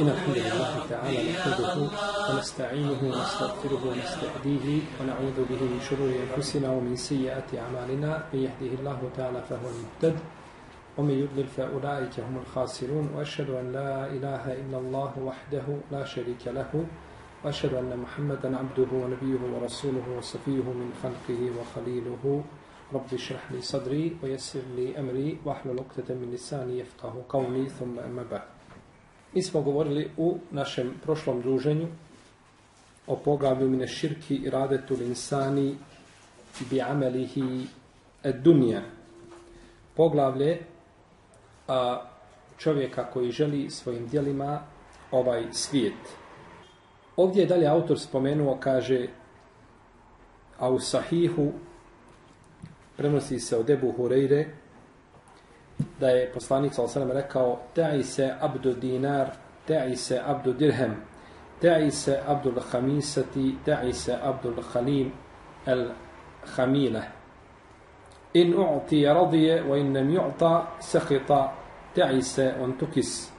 إن الحمد لله تعالى نحمده ونستعينه ونستغفره ونستهديه ونعوذ به من شرور أنفسنا ومن سيئات أعمالنا. من يهده الله تعالى فهو المهتد ومن يضلل فأولئك هم الخاسرون. وأشهد أن لا إله إلا الله وحده لا شريك له وأشهد أن محمدا عبده ونبيه ورسوله وصفيه من خلقه وخليله. رب اشرح لي صدري ويسر لي أمري واحلل عقدة من لساني يفقه قولي ثم أما بعد. Mi smo govorili u našem prošlom druženju o poglavlju mine širki i radetu linsani bi amelihi ed dunija. Poglavlje a, čovjeka koji želi svojim dijelima ovaj svijet. Ovdje je dalje autor spomenuo, kaže, a u sahihu prenosi se od Ebu Hureyre, da je poslanik sallallahu rekao ta'i se abdu dinar ta'i se abdu dirhem ta'i se abdu khamisati ta'i se abdu khalim al khamila. In u'ti radiya wa in lam yu'ta sakhita ta'i se on tukis.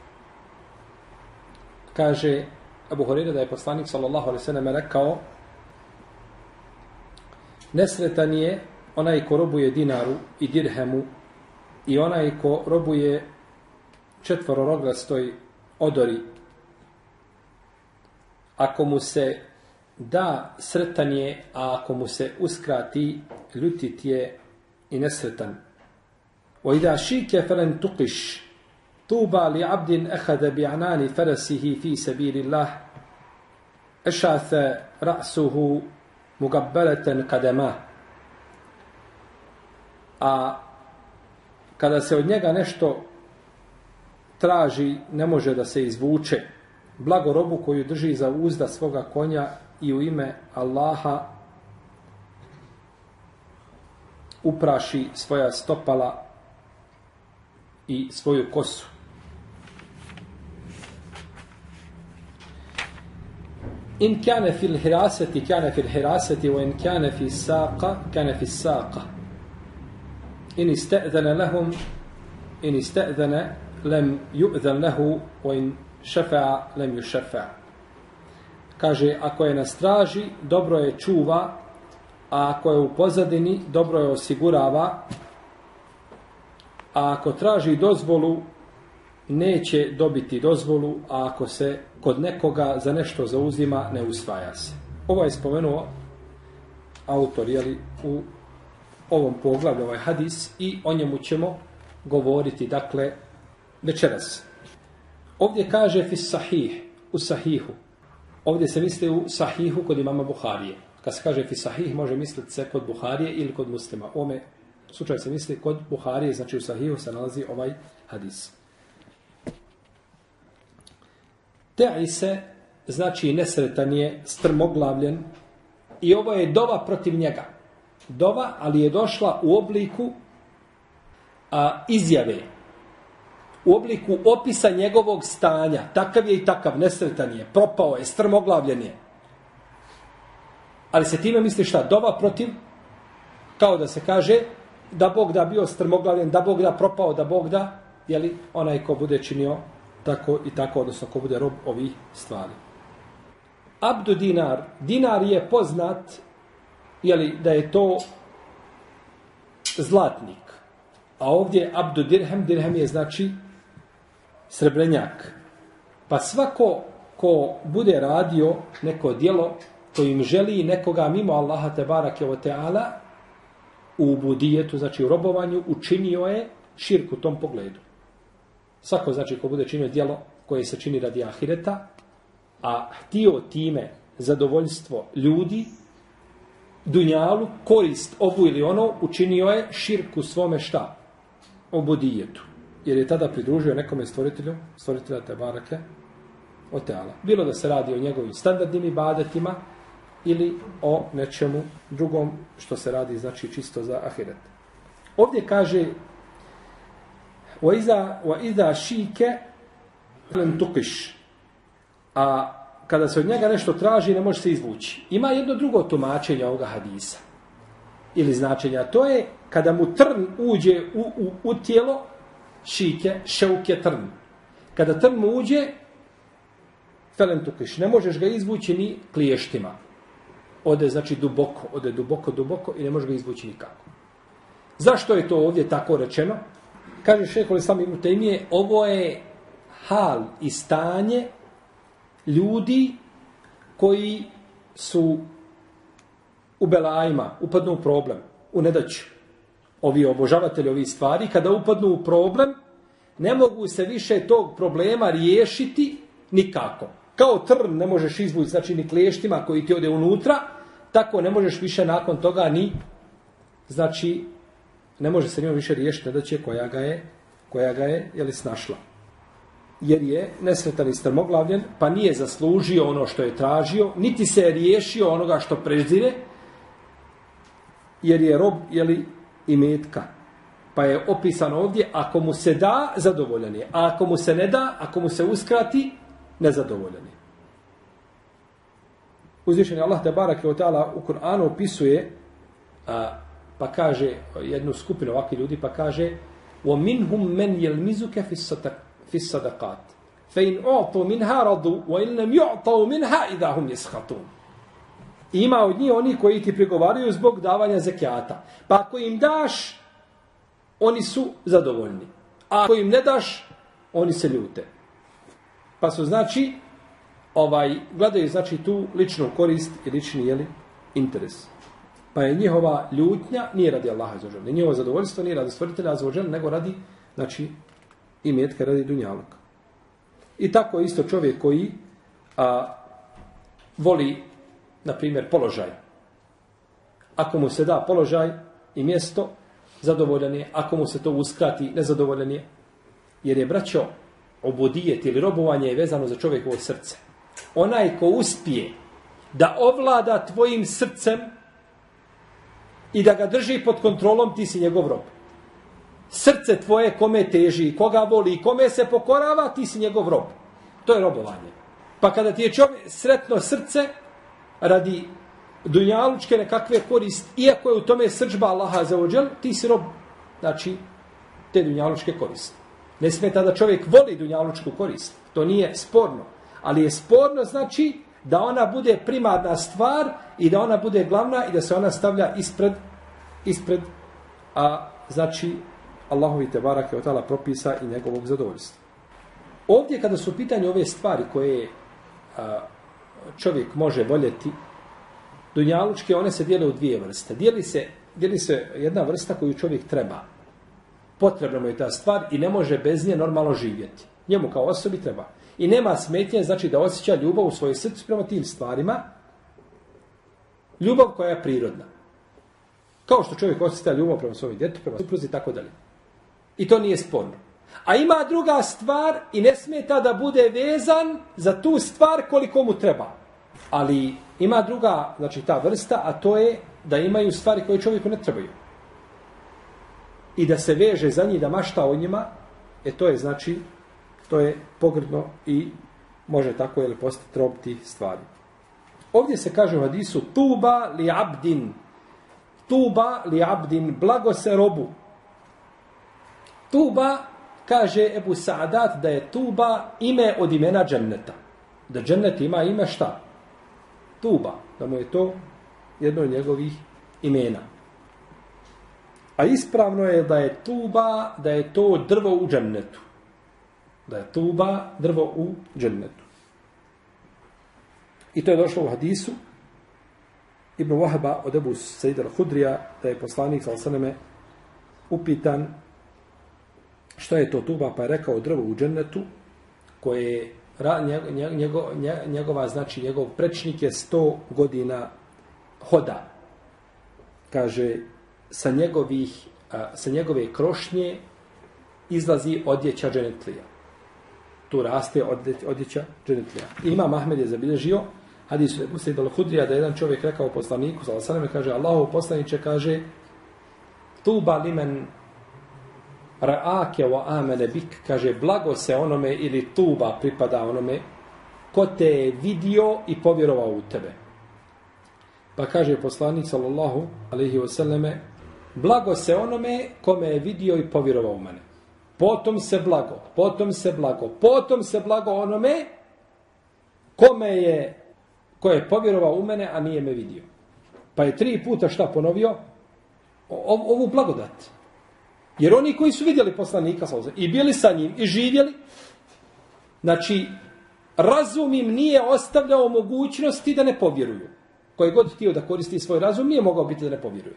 Kaže Abu Hurajra da je poslanik sallallahu alejhi ve sellem rekao nesretan je onaj ko robuje dinaru i dirhemu i onaj ko robuje četvororoglastoj odori, ako mu se da sretan je, a ako mu se uskrati, ljutit je i nesretan. O ida šike felen tukiš, tuba li abdin ehada bi anani farasihi fi sabiri Allah, ešathe ra'suhu mugabbeleten kadema. A kada se od njega nešto traži, ne može da se izvuče. Blago robu koju drži za uzda svoga konja i u ime Allaha upraši svoja stopala i svoju kosu. In kane fil hiraseti, kane fil hiraseti, o in kane fil saqa, kane fil saqa in istazana lahum in istazana lam yu'zan lahu wa in shafa'a lam yushafa'a kaže ako je na straži dobro je čuva a ako je u pozadini dobro je osigurava. A ako traži dozvolu neće dobiti dozvolu a ako se kod nekoga za nešto zauzima ne usvaja se. Ovo je spomenuo autor jeli, u ovom poglavlju, ovaj hadis, i o njemu ćemo govoriti, dakle, večeras. Ovdje kaže fi sahih, u sahihu. Ovdje se misli u sahihu kod imama Buharije. Kad se kaže fi sahih, može misliti se kod Buharije ili kod muslima. U ome slučaju se misli kod Buharije, znači u sahihu se nalazi ovaj hadis. Te'i se, znači nesretan je, strmoglavljen, i ovo je dova protiv njega dova, ali je došla u obliku a, izjave. U obliku opisa njegovog stanja. Takav je i takav, nesretan je, propao je, strmoglavljen je. Ali se time misli šta? Dova protiv, kao da se kaže, da Bog da bio strmoglavljen, da Bog da propao, da Bog da, jeli, onaj ko bude činio tako i tako, odnosno ko bude rob ovih stvari. Abdu dinar, dinar je poznat jeli, da je to zlatnik. A ovdje Abdu Dirhem, Dirhem je znači srebrenjak. Pa svako ko bude radio neko dijelo kojim želi nekoga mimo Allaha te barake o teala u budijetu, znači u robovanju, učinio je širk u tom pogledu. Svako znači ko bude činio dijelo koje se čini radi ahireta, a htio time zadovoljstvo ljudi, dunjalu, korist ovu ili ono, učinio je širku svome šta? Obudijetu. Jer je tada pridružio nekome stvoritelju, stvoritelja te barake, o teala. Bilo da se radi o njegovim standardnim ibadetima, ili o nečemu drugom što se radi znači čisto za ahiret. Ovdje kaže وَإِذَا وَإِذَا شِيكَ لَنْ تُقِشْ A kada se od njega nešto traži, ne može se izvući. Ima jedno drugo tumačenje ovoga hadisa. Ili značenja. To je kada mu trn uđe u, u, u tijelo, šike, šeuke trn. Kada trn mu uđe, felen tukiš, ne možeš ga izvući ni kliještima. Ode, znači, duboko, ode duboko, duboko i ne može ga izvući nikako. Zašto je to ovdje tako rečeno? Kaže šehol Islam ibn Taymije, ovo je hal i stanje ljudi koji su u belajima, upadnu u problem, u nedaću. Ovi obožavatelji ovih stvari, kada upadnu u problem, ne mogu se više tog problema riješiti nikako. Kao trn ne možeš izvući, znači ni kleštima koji ti ode unutra, tako ne možeš više nakon toga ni, znači, ne može se njima više riješiti nedaće koja ga je, koja ga je, jeli, snašla jer je nesretan i strmoglavljen, pa nije zaslužio ono što je tražio, niti se je riješio onoga što prezire, jer je rob, jeli, i metka. Pa je opisan ovdje, ako mu se da, zadovoljan je. A ako mu se ne da, ako mu se uskrati, nezadovoljan je. Uzvišen je Allah te barak je u Kur'anu opisuje, a, pa kaže jednu skupinu ovakvih ljudi, pa kaže وَمِنْهُمْ مَنْ يَلْمِزُكَ فِي السَّتَكْ fi sadaqat. Fe in u'tu minha radu wa in lam yu'tu minha idha hum yaskhutun. Ima od njih oni koji ti prigovaraju zbog davanja zekijata. Pa ako im daš, oni su zadovoljni. A ako im ne daš, oni se ljute. Pa su znači, ovaj, gledaju znači tu ličnu korist i lični jeli, interes. Pa je njihova ljutnja nije radi Allaha za žel. Njihovo zadovoljstvo nije radi stvoritelja za žel, nego radi znači, i metka radi dunjaluka. I tako isto čovjek koji a, voli, na primjer, položaj. Ako mu se da položaj i mjesto, zadovoljan je. Ako mu se to uskrati, nezadovoljan je. Jer je braćo obudijet ili robovanje je vezano za čovjekovo srce. Onaj ko uspije da ovlada tvojim srcem i da ga drži pod kontrolom, ti si njegov rob srce tvoje kome teži, koga voli, kome se pokorava, ti si njegov rob. To je robovanje. Pa kada ti je čovjek sretno srce, radi dunjalučke nekakve korist, iako je u tome srđba Allaha za ođel, ti si rob, znači, te dunjalučke koristi. Ne smeta da čovjek voli dunjalučku korist. To nije sporno. Ali je sporno, znači, da ona bude primarna stvar i da ona bude glavna i da se ona stavlja ispred, ispred a, znači, Allahovi te barake otala propisa i njegovog zadovoljstva. Ovdje kada su pitanje ove stvari koje a, čovjek može voljeti, dunjalučke, one se dijele u dvije vrste. Dijeli se, dijeli se jedna vrsta koju čovjek treba. Potrebno mu je ta stvar i ne može bez nje normalno živjeti. Njemu kao osobi treba. I nema smetnje, znači da osjeća ljubav u svojoj srcu prema tim stvarima. Ljubav koja je prirodna. Kao što čovjek osjeća ljubav prema svojoj djetu, prema supruzi i tako dalje. I to nije sporno. A ima druga stvar i ne smeta da bude vezan za tu stvar koliko mu treba. Ali ima druga, znači ta vrsta, a to je da imaju stvari koje čovjeku ne trebaju. I da se veže za njih, da mašta o njima, e to je znači, to je pogrdno i može tako je li postati rob tih stvari. Ovdje se kaže u hadisu tuba li abdin. Tuba li abdin, blago se robu. Tuba, kaže Ebu Sa'adat, da je Tuba ime od imena dženneta. Da džennet ima ime šta? Tuba. Da mu je to jedno od njegovih imena. A ispravno je da je Tuba, da je to drvo u džennetu. Da je Tuba drvo u džennetu. I to je došlo u hadisu Ibn Wahba od Ebu Sejid al-Hudrija, da je poslanik, sa osaneme, upitan Šta je to tuba? Pa je rekao drvo u džennetu koje njego, njegova, znači njegov prečnik je 100 godina hoda. Kaže, sa njegovih, sa njegove krošnje izlazi odjeća dženetlija. Tu raste odjeća dženetlija. Ima Mahmed je zabilježio Hadis je Muslid al-Hudrija da jedan čovjek rekao poslaniku, sallallahu alejhi ve kaže Allahu poslanice kaže Tuba limen ra'ake wa amene bik, kaže blago se onome ili tuba pripada onome ko te je vidio i povjerovao u tebe. Pa kaže poslanik sallallahu alejhi ve selleme blago se onome kome je vidio i povjerovao u mene. Potom se blago, potom se blago, potom se blago onome kome je ko je povjerovao u mene, a nije me vidio. Pa je tri puta šta ponovio? O, ovu blagodat. Jer oni koji su vidjeli poslanika i bili sa njim i živjeli, znači, razum im nije ostavljao mogućnosti da ne povjeruju. Koji god htio da koristi svoj razum, nije mogao biti da ne povjeruju.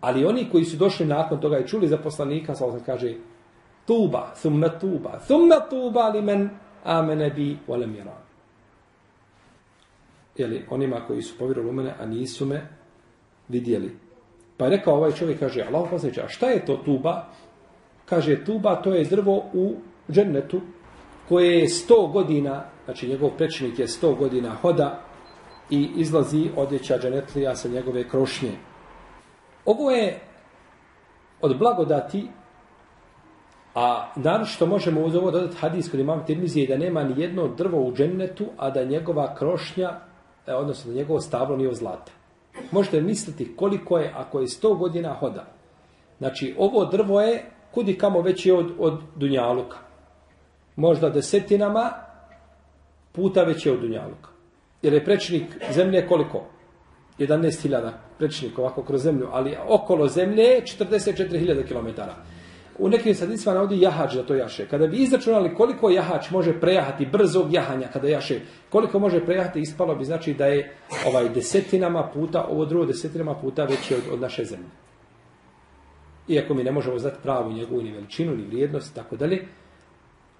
Ali oni koji su došli nakon toga i čuli za poslanika, sa kaže, tuba, thumma tuba, thumma tuba li men amene bi volem jeran. Jeli, onima koji su povjerovali u mene, a nisu me vidjeli. Pa je rekao ovaj čovjek, kaže, Allah poslaniče, a šta je to tuba? Kaže, tuba to je drvo u džennetu koje je sto godina, znači njegov prečnik je sto godina hoda i izlazi odjeća dženetlija sa njegove krošnje. Ovo je od blagodati, a naročito što možemo uz ovo dodati hadis kod imam Tirmizije da nema ni jedno drvo u džennetu, a da njegova krošnja, e, odnosno da njegovo stablo nije od zlata. Možete misliti koliko je ako je 100 godina hoda. Znači, ovo drvo je kudi kamo veći od, od Dunjaluka. Možda desetinama puta veći od Dunjaluka. Jer je prečnik zemlje koliko? 11.000 prečnik ovako kroz zemlju, ali okolo zemlje je 44.000 km. U nekim sadicima navodi jahač da to jaše. Kada bi izračunali koliko jahač može prejahati brzog jahanja kada jaše, koliko može prejahati, ispalo bi znači da je ovaj desetinama puta, ovo drugo desetinama puta veće od, od naše zemlje. Iako mi ne možemo znati pravu njegovu ni veličinu, ni vrijednost, tako dalje,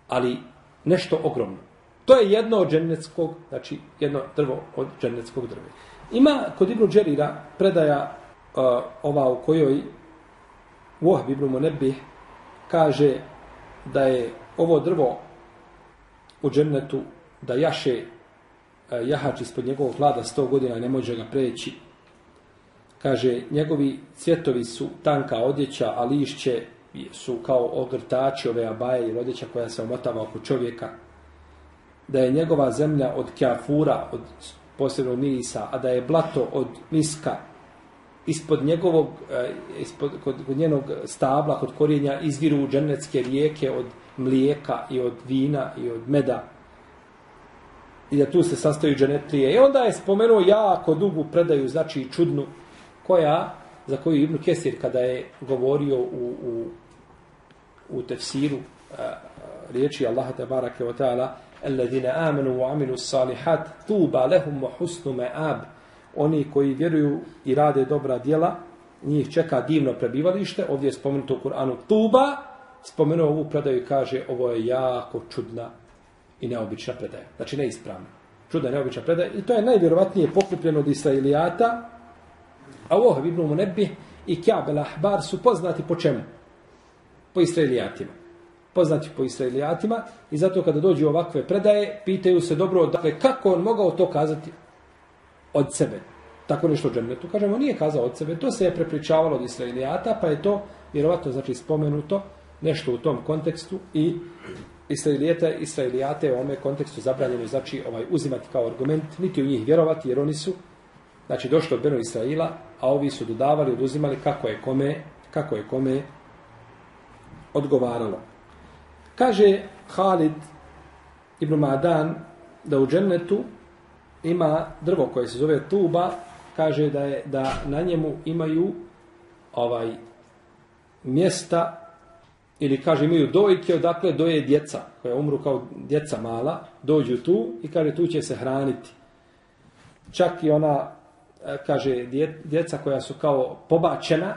ali nešto ogromno. To je jedno od dženeckog, znači jedno drvo od dženeckog drve. Ima kod Ibnu Đerira predaja uh, ova u kojoj Vohb ibn Munebih kaže da je ovo drvo u džennetu da jaše e, jahač ispod njegovog hlada 100 godina ne može ga preći. Kaže, njegovi cvjetovi su tanka odjeća, a lišće su kao ogrtači ove abaje i odjeća koja se omotava oko čovjeka. Da je njegova zemlja od kjafura, od posebno mirisa, a da je blato od miska, ispod njegovog, e, ispod, kod, kod njenog stabla, kod korijenja, izviru dženecke rijeke od mlijeka i od vina i od meda. I da tu se sastoji dženetlije. I onda je spomenuo jako dugu predaju, znači čudnu, koja, za koju Ibn Kesir, kada je govorio u, u, u tefsiru a, e, riječi Allaha te barake wa ta'ala, الذين آمنوا وعملوا الصالحات طوبى لهم وحسن مآب oni koji vjeruju i rade dobra djela, njih čeka divno prebivalište, ovdje je spomenuto u Kur'anu Tuba, spomenuo ovu predaju i kaže ovo je jako čudna i neobična predaja. Znači neispravna. Čudna i neobična predaja. I to je najvjerovatnije pokupljeno od Israilijata, a ovo Ibn Munebi i Kjabel ahbar su poznati po čemu? Po Israilijatima. Poznati po Israilijatima i zato kada dođu ovakve predaje, pitaju se dobro, dakle, kako on mogao to kazati od sebe. Tako nešto u džennetu. Kažemo, nije kazao od sebe. To se je prepričavalo od Israilijata, pa je to vjerovatno znači spomenuto nešto u tom kontekstu i Israilijata, Israilijate u ome kontekstu zabranjeno znači ovaj uzimati kao argument, niti u njih vjerovati, jer oni su znači došli od Beno Israila, a ovi su dodavali, oduzimali kako je kome, kako je kome odgovaralo. Kaže Halid ibn Madan da u džennetu ima drvo koje se zove tuba, kaže da je da na njemu imaju ovaj mjesta ili kaže imaju dojke odakle doje djeca koja umru kao djeca mala, dođu tu i kaže tu će se hraniti. Čak i ona e, kaže djeca koja su kao pobačena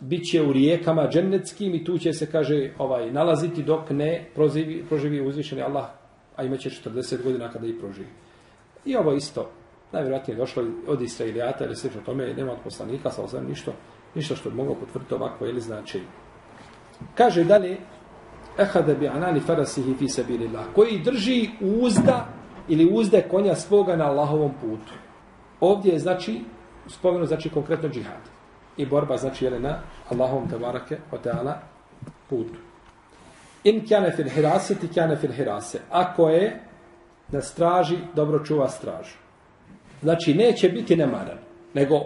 bit će u rijekama džennetskim i tu će se kaže ovaj nalaziti dok ne proživi, proživi uzvišeni Allah a imaće 40 godina kada i proživi. I ovo isto, najvjerojatnije došlo od Israilijata ili slično tome, nema od poslanika, sa ozem ništa, ništa što bi moglo potvrditi ovako ili znači. Kaže dalje, ehade bi anali farasihi fi sabilillah, koji drži uzda ili uzde konja svoga na Allahovom putu. Ovdje je znači spomenu znači konkretno džihad. I borba znači jele na Allahovom tabarake o teala putu. In kjane fil hirase ti kjane fil hirase. Ako je na straži, dobro čuva stražu. Znači neće biti nemaran, nego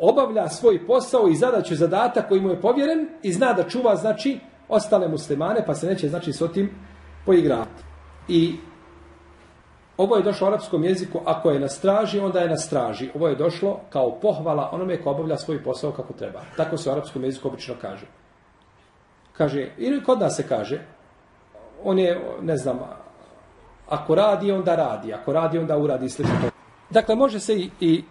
obavlja svoj posao i zadaću zadatak koji mu je povjeren i zna da čuva znači ostale muslimane pa se neće znači s otim poigrati. I ovo je došlo u arapskom jeziku, ako je na straži, onda je na straži. Ovo je došlo kao pohvala onome ko obavlja svoj posao kako treba. Tako se u arapskom jeziku obično kaže. Kaže, ili kod nas se kaže, on je, ne znam, ako radi, onda radi. Ako radi, onda uradi slično to. Dakle, može se i, i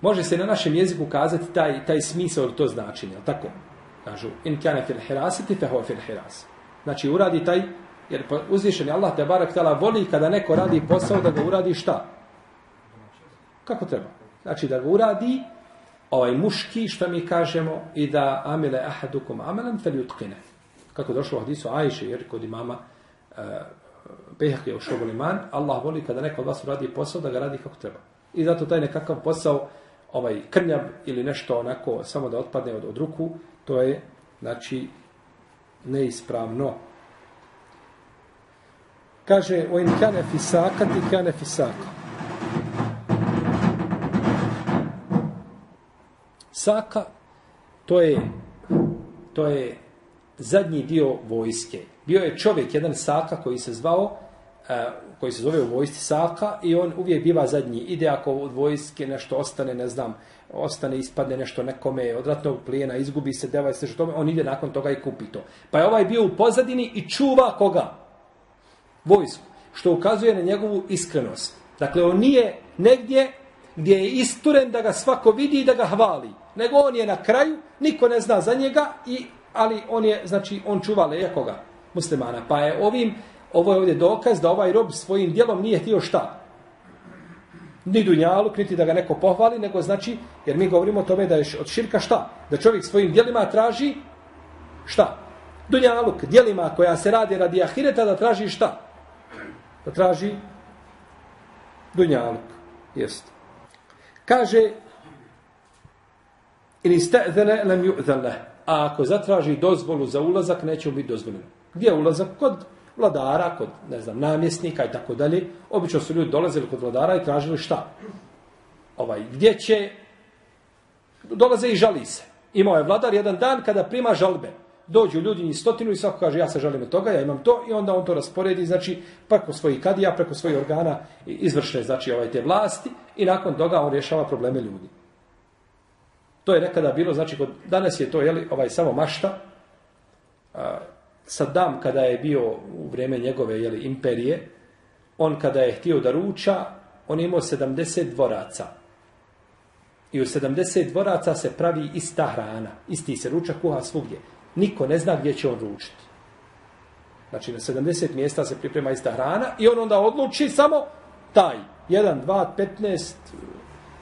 može se na našem jeziku kazati taj, taj smisao ili to značenje. Tako, kažu, in kjane fil hirasiti, fe fil hiras. Znači, uradi taj Jer uzvišen je Allah te barak tala voli kada neko radi posao da ga uradi šta? Kako treba? Znači da ga uradi ovaj muški što mi kažemo i da amile ahadukum amalan fel jutkine. Kako došlo u hadisu Ajše jer kod imama uh, Behak je u šobuliman, Allah voli kada neko od vas uradi posao da ga radi kako treba. I zato taj nekakav posao ovaj krnjav ili nešto onako samo da otpadne od, od ruku, to je znači neispravno. Kaže, o in kane fisaka, ti kane fisaka. Saka, to je, to je zadnji dio vojske. Bio je čovjek, jedan Saka, koji se zvao, E, koji se zove u vojsci Saka, i on uvijek biva zadnji. Ide ako od vojske nešto ostane, ne znam, ostane, ispadne nešto nekome od ratnog plijena, izgubi se, devaj se što tome, on ide nakon toga i kupi to. Pa je ovaj bio u pozadini i čuva koga? vojsku, što ukazuje na njegovu iskrenost. Dakle, on nije negdje gdje je isturen da ga svako vidi i da ga hvali, nego on je na kraju, niko ne zna za njega, i, ali on je, znači, on čuva lejakoga muslimana. Pa je ovim, ovo je ovdje dokaz da ovaj rob svojim dijelom nije htio šta? Ni dunjaluk, niti da ga neko pohvali, nego znači, jer mi govorimo o tome da je od širka šta? Da čovjek svojim dijelima traži šta? Dunjaluk, dijelima koja se radi radi ahireta da traži šta? da traži dunjaluk. Jest. Kaže ili sta'zana lam yu'zan A ako zatraži dozvolu za ulazak, neće mu biti dozvoljeno. Gdje je ulazak? Kod vladara, kod, ne znam, namjesnika i tako dalje. Obično su ljudi dolazili kod vladara i tražili šta? Ovaj, gdje će dolaze i žali se. Imao je vladar jedan dan kada prima žalbe dođu ljudi i stotinu i svako kaže ja se žalim od toga, ja imam to i onda on to rasporedi, znači preko svojih kadija, preko svojih organa izvršne, znači ovaj te vlasti i nakon toga on rješava probleme ljudi. To je nekada bilo, znači kod, danas je to jeli, ovaj samo mašta. A, Saddam kada je bio u vrijeme njegove jeli, imperije, on kada je htio da ruča, on je imao 70 dvoraca. I u 70 dvoraca se pravi ista hrana. Isti se ruča kuha svugdje niko ne zna gdje će on ručiti. Znači, na 70 mjesta se priprema ista hrana i on onda odluči samo taj. 1, 2, 15,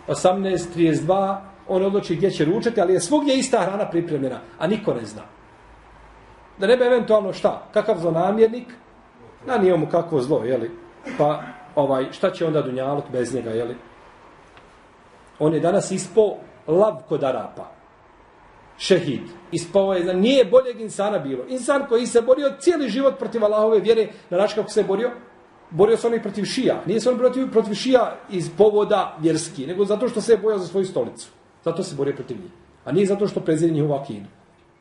18, 32, on odluči gdje će ručati, ali je svugdje ista hrana pripremljena, a niko ne zna. Da ne bi eventualno šta? Kakav zlonamjernik? Na nije mu kakvo zlo, jeli? Pa, ovaj, šta će onda Dunjaluk bez njega, jeli? On je danas ispao lav kod Arapa šehid. Ispao je, ovaj, nije boljeg insana bilo. Insan koji se borio cijeli život protiv Allahove vjere, na način kako se borio, borio se onih protiv šija. Nije se on protiv, protiv šija iz povoda vjerski, nego zato što se je bojao za svoju stolicu. Zato se borio protiv njih. A nije zato što prezirje njihovu akidu.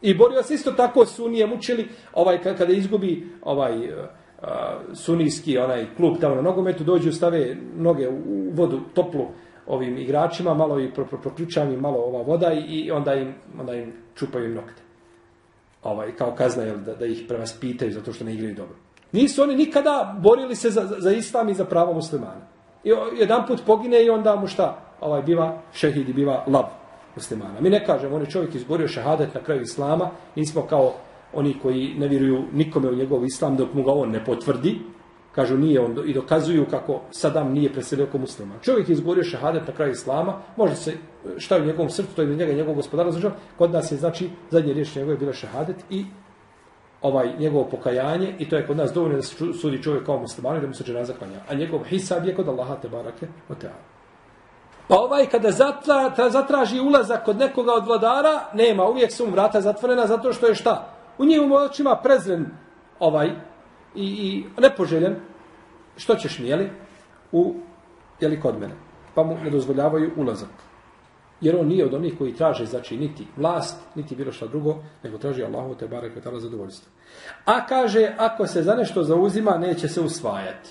I borio se isto tako sunije mučili, ovaj, kada izgubi ovaj, uh, sunijski onaj klub tamo na nogometu, dođu, stave noge u vodu toplu, ovim igračima, malo i proključam malo ova voda i onda im, onda im čupaju im nokte. Ovaj, kao kazna je da, da ih prema spitaju zato što ne igraju dobro. Nisu oni nikada borili se za, za islam i za pravo muslimana. I jedan put pogine i onda mu šta? Ovaj, biva šehid i biva lav muslimana. Mi ne kažemo, on je čovjek izborio šahadet na kraju islama, nismo kao oni koji ne vjeruju nikome u njegov islam dok mu ga on ne potvrdi, kažu nije on i dokazuju kako Sadam nije preselio kao musliman. Čovjek je izborio šehadet na kraju islama, može se šta je u njegovom srcu, to je njega njegov gospodar, znači kod nas je znači zadnje riječ njegove bila šehadet i ovaj njegovo pokajanje i to je kod nas dovoljno da se sudi čovjek kao musliman i da mu se dženaza klanja. A njegov hisab je kod Allaha te barake o teala. Pa ovaj kada zatra, zatraži ulazak kod nekoga od vladara, nema, uvijek su mu vrata zatvorena zato što je šta? U njim očima prezren ovaj i, i nepoželjen. Što ćeš mi, jeli? U, jeli kod mene? Pa mu ne dozvoljavaju ulazak. Jer on nije od onih koji traže, znači, niti vlast, niti bilo šta drugo, nego traži Allahu te barek ve zadovoljstvo. A kaže, ako se za nešto zauzima, neće se usvajati.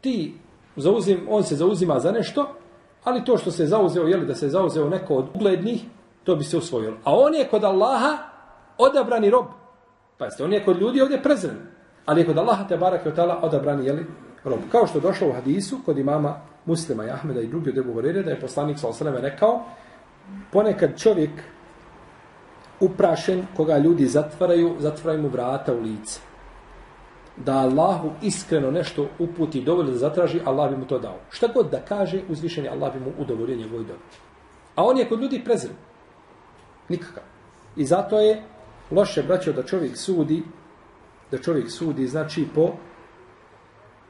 Ti, zauzim, on se zauzima za nešto, ali to što se zauzeo, jeli da se zauzeo neko od uglednih, to bi se usvojilo. A on je kod Allaha odabrani rob. Pazite, on je kod ljudi ovdje prezren. Ali je kod Allaha te barek ve taala odabrani, jeli, rob. Kao što je došlo u hadisu kod imama Muslima i Ahmeda i drugi od Ebu da je poslanik s.a.v. rekao, ponekad čovjek uprašen, koga ljudi zatvaraju, zatvaraju mu vrata u lice. Da Allahu iskreno nešto uputi dovolj da zatraži, Allah bi mu to dao. Šta god da kaže, uzvišeni Allah bi mu udovolio njegovoj dobi. A on je kod ljudi prezren. Nikakav. I zato je loše, braćo, da čovjek sudi, da čovjek sudi, znači, po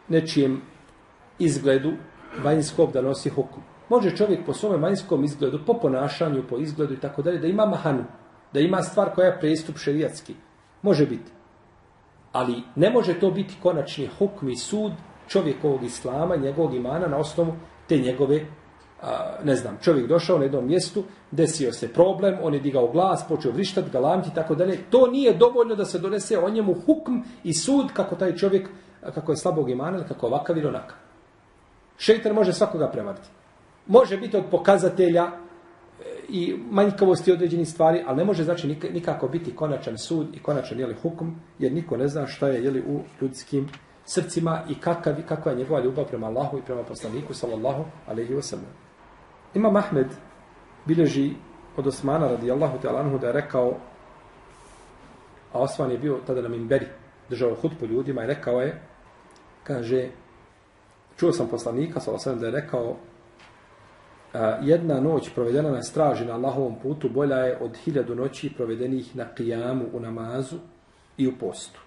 nečijem izgledu vanjskog da nosi hukum. Može čovjek po svome vanjskom izgledu, po ponašanju, po izgledu i tako dalje, da ima mahanu, da ima stvar koja je prestup šerijatski. Može biti. Ali ne može to biti konačni hukm i sud čovjekovog islama, njegovog imana na osnovu te njegove, a, ne znam, čovjek došao na jednom mjestu, desio se problem, on je digao glas, počeo vrištati, galamiti i tako dalje. To nije dovoljno da se donese o njemu hukm i sud kako taj čovjek, kako je slabog imana ili kako ovakav ili onakav. Šeitan može svakoga prevariti. Može biti od pokazatelja i manjkavosti određenih stvari, ali ne može znači nikako biti konačan sud i konačan jeli, hukum, jer niko ne zna šta je jeli, u ljudskim srcima i kakav, kakva je njegova ljubav prema Allahu i prema poslaniku, sallallahu alaihi wa sallam. Imam Ahmed bileži od Osmana radijallahu ta'ala da je rekao, a Osman je bio tada na Mimberi, držao hutbu ljudima i rekao je, kaže, čuo sam poslanika, sallallahu alaihi wa sallam, da je rekao, jedna noć provedena na straži na Allahovom putu bolja je od hiljadu noći provedenih na kijamu u namazu i u postu.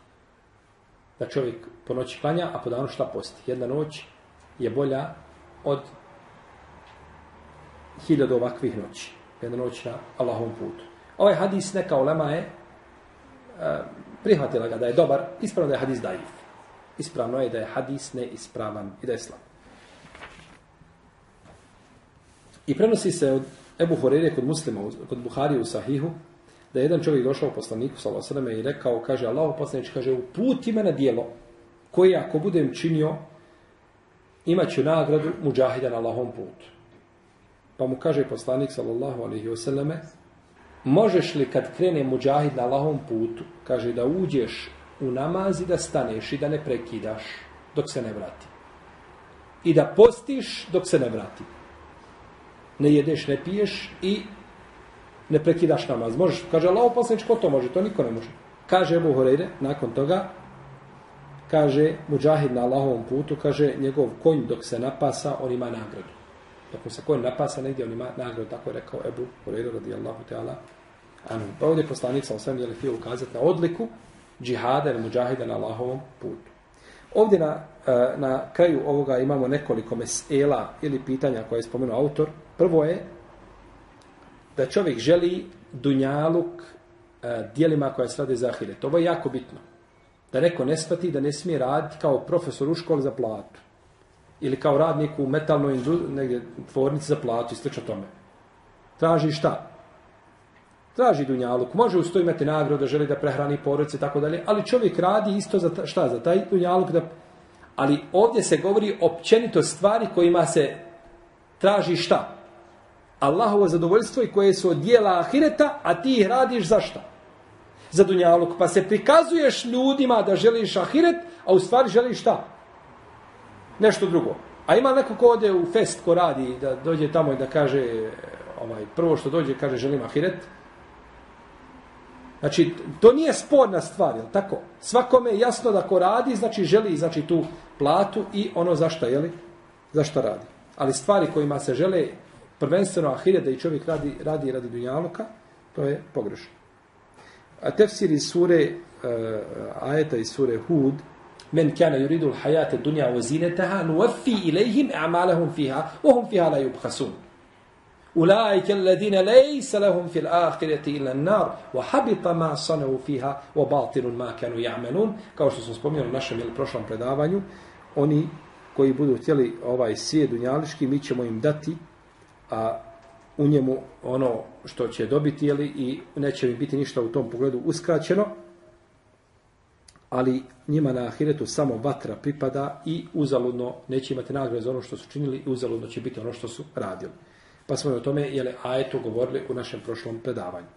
Da čovjek po noći klanja, a po danu šta posti. Jedna noć je bolja od hiljadu ovakvih noći. Jedna noć na Allahovom putu. Ovaj hadis neka ulema je prihvatila ga da je dobar, ispravno da je hadis daif. Ispravno je da je hadis neispravan i da je slab. I prenosi se od Ebu Horeire kod muslima, kod Buhari u Sahihu, da je jedan čovjek došao poslaniku s.a.v. i rekao, kaže, Allah poslanič, kaže, uputi me na dijelo koje ako budem činio, imat ću nagradu muđahida na Allahom putu. Pa mu kaže poslanik sallallahu alaihi wasallam, možeš li kad krene muđahid na Allahom putu, kaže da uđeš u namaz i da staneš i da ne prekidaš dok se ne vrati. I da postiš dok se ne vrati ne jedeš, ne piješ i ne prekidaš namaz. Možeš, kaže Allah poslanič, ko to može? To niko ne može. Kaže Ebu Horeire, nakon toga, kaže Mujahid na Allahovom putu, kaže njegov konj dok se napasa, on ima nagradu. Dok mu se konj napasa negdje, on ima nagradu, tako je rekao Ebu Horeire radijallahu ta'ala. Anu. Pa ovdje je poslanik sa osvijem je htio ukazati na odliku džihada ili muđahida na Allahovom putu. Ovdje na, eh, na kraju ovoga imamo nekoliko mesela ili pitanja koje je spomenuo autor. Prvo je da čovjek želi dunjaluk e, dijelima koja se rade za ahiret. Ovo je jako bitno. Da neko ne shvati da ne smije raditi kao profesor u školi za platu. Ili kao radnik u metalnoj negdje, tvornici za platu i slično tome. Traži šta? Traži dunjaluk. Može uz to imati nagradu da želi da prehrani porodice i tako dalje, ali čovjek radi isto za ta, šta? Za taj dunjaluk da... Ali ovdje se govori općenito stvari kojima se traži šta? Allahovo zadovoljstvo i koje su od dijela ahireta, a ti ih radiš za šta? Za dunjaluk. Pa se prikazuješ ljudima da želiš ahiret, a u stvari želiš šta? Nešto drugo. A ima neko ko ode u fest, ko radi, da dođe tamo i da kaže, ovaj, prvo što dođe, kaže želim ahiret, Znači, to nije sporna stvar, jel tako? Svakome je jasno da ko radi, znači želi znači, tu platu i ono zašto, jeli? Zašto radi. Ali stvari kojima se žele prvenstveno ahire da i čovjek radi, radi radi dunjaluka, to je pogrešno. A tefsir iz sure uh, ajeta iz sure Hud, men kana yuridu al-hayata ad-dunya wa zinataha nuwaffi ilayhim a'malahum fiha wa hum fiha la yubkhasun. Ulaika alladhina laysa lahum fil akhirati illa an-nar wa habita ma sanu fiha wa batilun ma kanu ya'malun. Kao što smo spomenuli u našem ili prošlom predavanju, oni koji budu htjeli ovaj svijet dunjališki, mi ćemo im dati a u njemu ono što će dobiti jeli, i neće mi biti ništa u tom pogledu uskraćeno ali njima na ahiretu samo vatra pripada i uzaludno neće imati nagrade za ono što su činili i uzaludno će biti ono što su radili. Pa smo o tome jele, ajetu govorili u našem prošlom predavanju.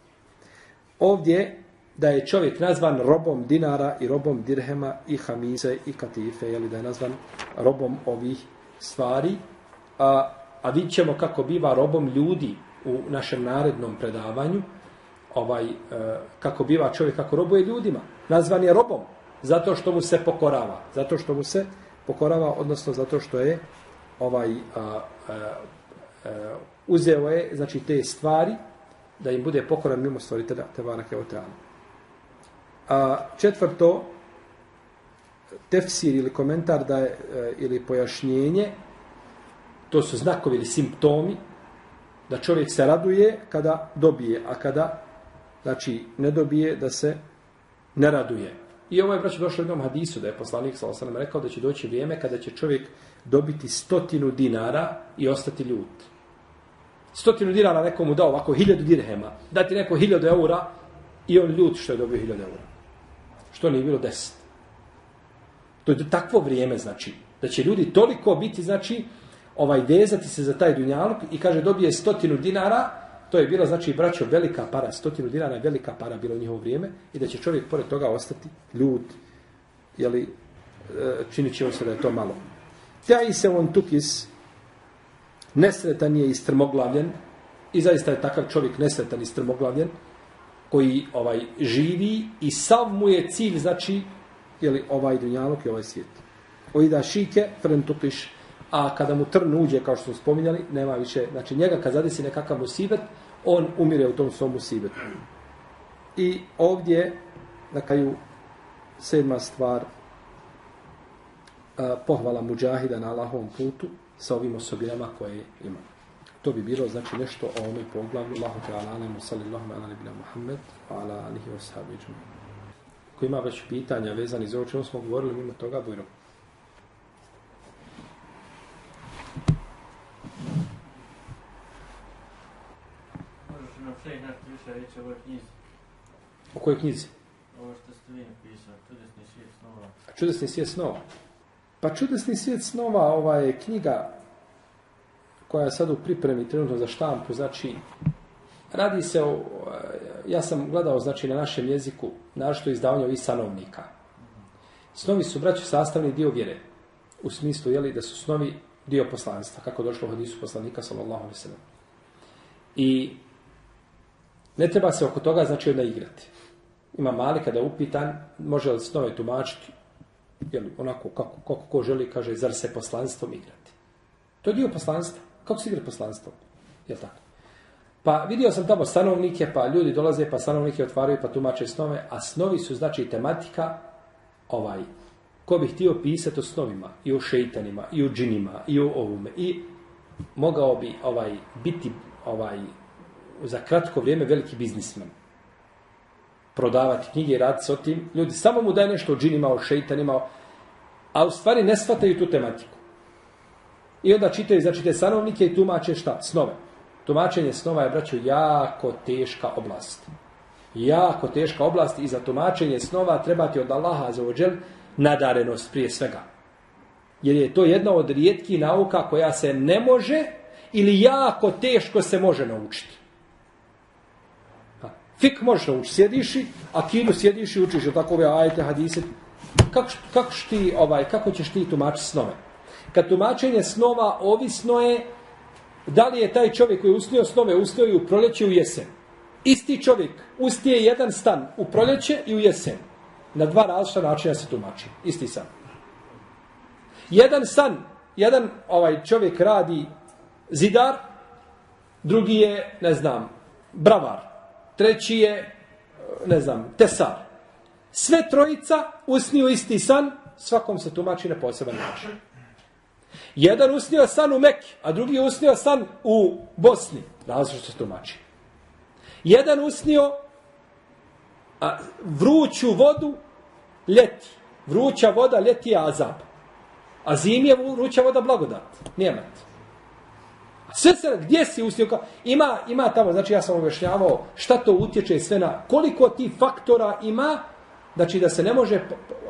Ovdje da je čovjek nazvan robom dinara i robom dirhema i hamize i katife, jeli, da je nazvan robom ovih stvari, a, a vidit ćemo kako biva robom ljudi u našem narednom predavanju, ovaj, e, kako biva čovjek kako robuje ljudima. Nazvan je robom, zato što mu se pokorava. Zato što mu se pokorava, odnosno zato što je ovaj a, a, a, uzeo je znači te stvari da im bude pokoran mimo stvoritelja Tebarake Oteana. A četvrto, tefsir ili komentar da je, e, ili pojašnjenje, to su znakovi ili simptomi, da čovjek se raduje kada dobije, a kada znači, ne dobije da se ne raduje. I ovo je braćo došlo u jednom hadisu da je poslanik sa osanem rekao da će doći vrijeme kada će čovjek dobiti stotinu dinara i ostati ljut. Stotinu dinara nekomu dao ovako hiljadu dirhema, dati neko hiljadu eura i on ljut što je dobio hiljadu eura. Što nije bilo deset. To je takvo vrijeme, znači, da će ljudi toliko biti, znači, ovaj dezati se za taj dunjaluk i kaže dobije stotinu dinara, to je bilo, znači, braćo, velika para, stotinu dinara je velika para bilo u njihovo vrijeme i da će čovjek pored toga ostati ljud, jeli, e, činit će se da je to malo. Taj se on tukis nesretan je i strmoglavljen i zaista je takav čovjek nesretan i strmoglavljen koji ovaj živi i sav mu je cilj, znači, jeli, ovaj dunjaluk i ovaj svijet. Oida šike, fren tukiš, a kada mu trn uđe, kao što smo spominjali, nema više, znači njega kad zadesi nekakav musibet, on umire u tom svom musibetu. I ovdje, na kraju, sedma stvar, pohvala muđahida na Allahovom putu sa ovim osobinama koje ima. To bi bilo, znači, nešto o ovome poglavlju. Allahu ta'ala, alamu, sallallahu ala nebina Muhammed, ala alihi wa sahabi Ko ima već pitanja vezani za ovo čemu smo govorili, mimo toga, bujno. Šej, nešto više reći o ovoj knjizi. O kojoj knjizi? Ovo što ste vi napisali, Čudesni svijet snova. A čudesni svijet snova? Pa čudesni svijet snova, ova je knjiga koja je sad u pripremi trenutno za štampu, znači, radi se o, ja sam gledao, znači, na našem jeziku, našto izdavanje ovih sanovnika. Snovi su, braću, sastavni dio vjere. U smislu, jeli, da su snovi dio poslanstva, kako došlo u hadisu poslanika, sallallahu alaihi sallam. I Ne treba se oko toga znači onda igrati. Ima mali kada upitan, može li snove tumačiti, jel, onako kako, kako ko želi, kaže, zar se poslanstvom igrati. To je dio poslanstva. Kako se igra poslanstvom? Jel tako? Pa vidio sam tamo stanovnike, pa ljudi dolaze, pa stanovnike otvaraju, pa tumače snove, a snovi su znači tematika ovaj, ko bi htio pisati o snovima, i o šeitanima, i o džinima, i o ovome, i mogao bi ovaj biti ovaj za kratko vrijeme veliki biznismen. Prodavati knjige i raditi s tim. Ljudi samo mu daje nešto o džinima, o šeitanima, a u stvari ne shvataju tu tematiku. I onda čitaju, znači te sanovnike i tumače šta? Snove. Tumačenje snova je, braćo, jako teška oblast. Jako teška oblast i za tumačenje snova trebati od Allaha za ođel nadarenost prije svega. Jer je to jedna od rijetkih nauka koja se ne može ili jako teško se može naučiti. Fik možeš naučiti, sjediš i akidu sjediš i učiš, tako ove ajete, hadise. Kako, kako, ti, ovaj, kako ćeš ti tumačiti snove? Kad tumačenje snova ovisno je da li je taj čovjek koji je usnio snove, usnio i u proljeće u jesen. Isti čovjek ustije jedan stan u proljeće i u jesen. Na dva različita načina se tumači. Isti san. Jedan san, jedan ovaj čovjek radi zidar, drugi je, ne znam, bravar treći je ne znam, Tesar. Sve trojica usniju isti san, svakom se tumači na poseban način. Jedan usnio san u Mekki, a drugi je usnio san u Bosni. Različno se tumači. Jedan usnio a, vruću vodu ljeti. Vruća voda ljeti je azab. A zim je vruća voda blagodat. Nijemat. Sve se, gdje si usnio? Ima, ima tamo, znači ja sam objašnjavao šta to utječe sve na, koliko ti faktora ima, znači da se ne može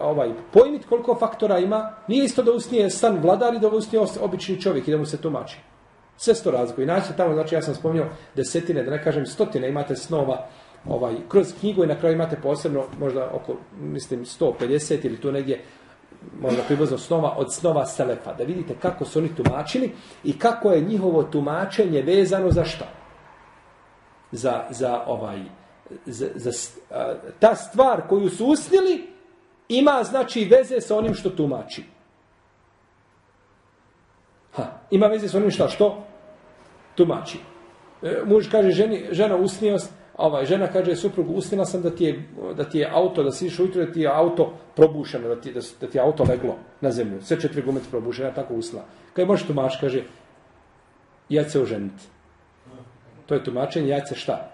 ovaj, pojmiti koliko faktora ima, nije isto da usnije san vladar i da usnije obični čovjek i da mu se tumači. Sve sto razliku. I naći tamo, znači ja sam spomnio desetine, da ne kažem stotine, imate snova, ovaj, kroz knjigu i na kraju imate posebno, možda oko, mislim, 150 ili tu negdje, možda približno snova, od snova Selefa. Da vidite kako su oni tumačili i kako je njihovo tumačenje vezano za šta? Za, za ovaj, za, za, a, ta stvar koju su usnili ima znači veze sa onim što tumači. Ha, ima veze sa onim šta što tumači. E, muž kaže ženi, žena usnio, ovaj, žena kaže suprugu, ustina sam da ti je, da ti je auto, da si išao ujutro, da ti je auto probušeno, da ti, da, da ti je auto leglo na zemlju. Sve četiri gumete probušeno, ja tako usla. Kaj može tumač, kaže, ja se oženiti. To je tumačenje, ja se šta?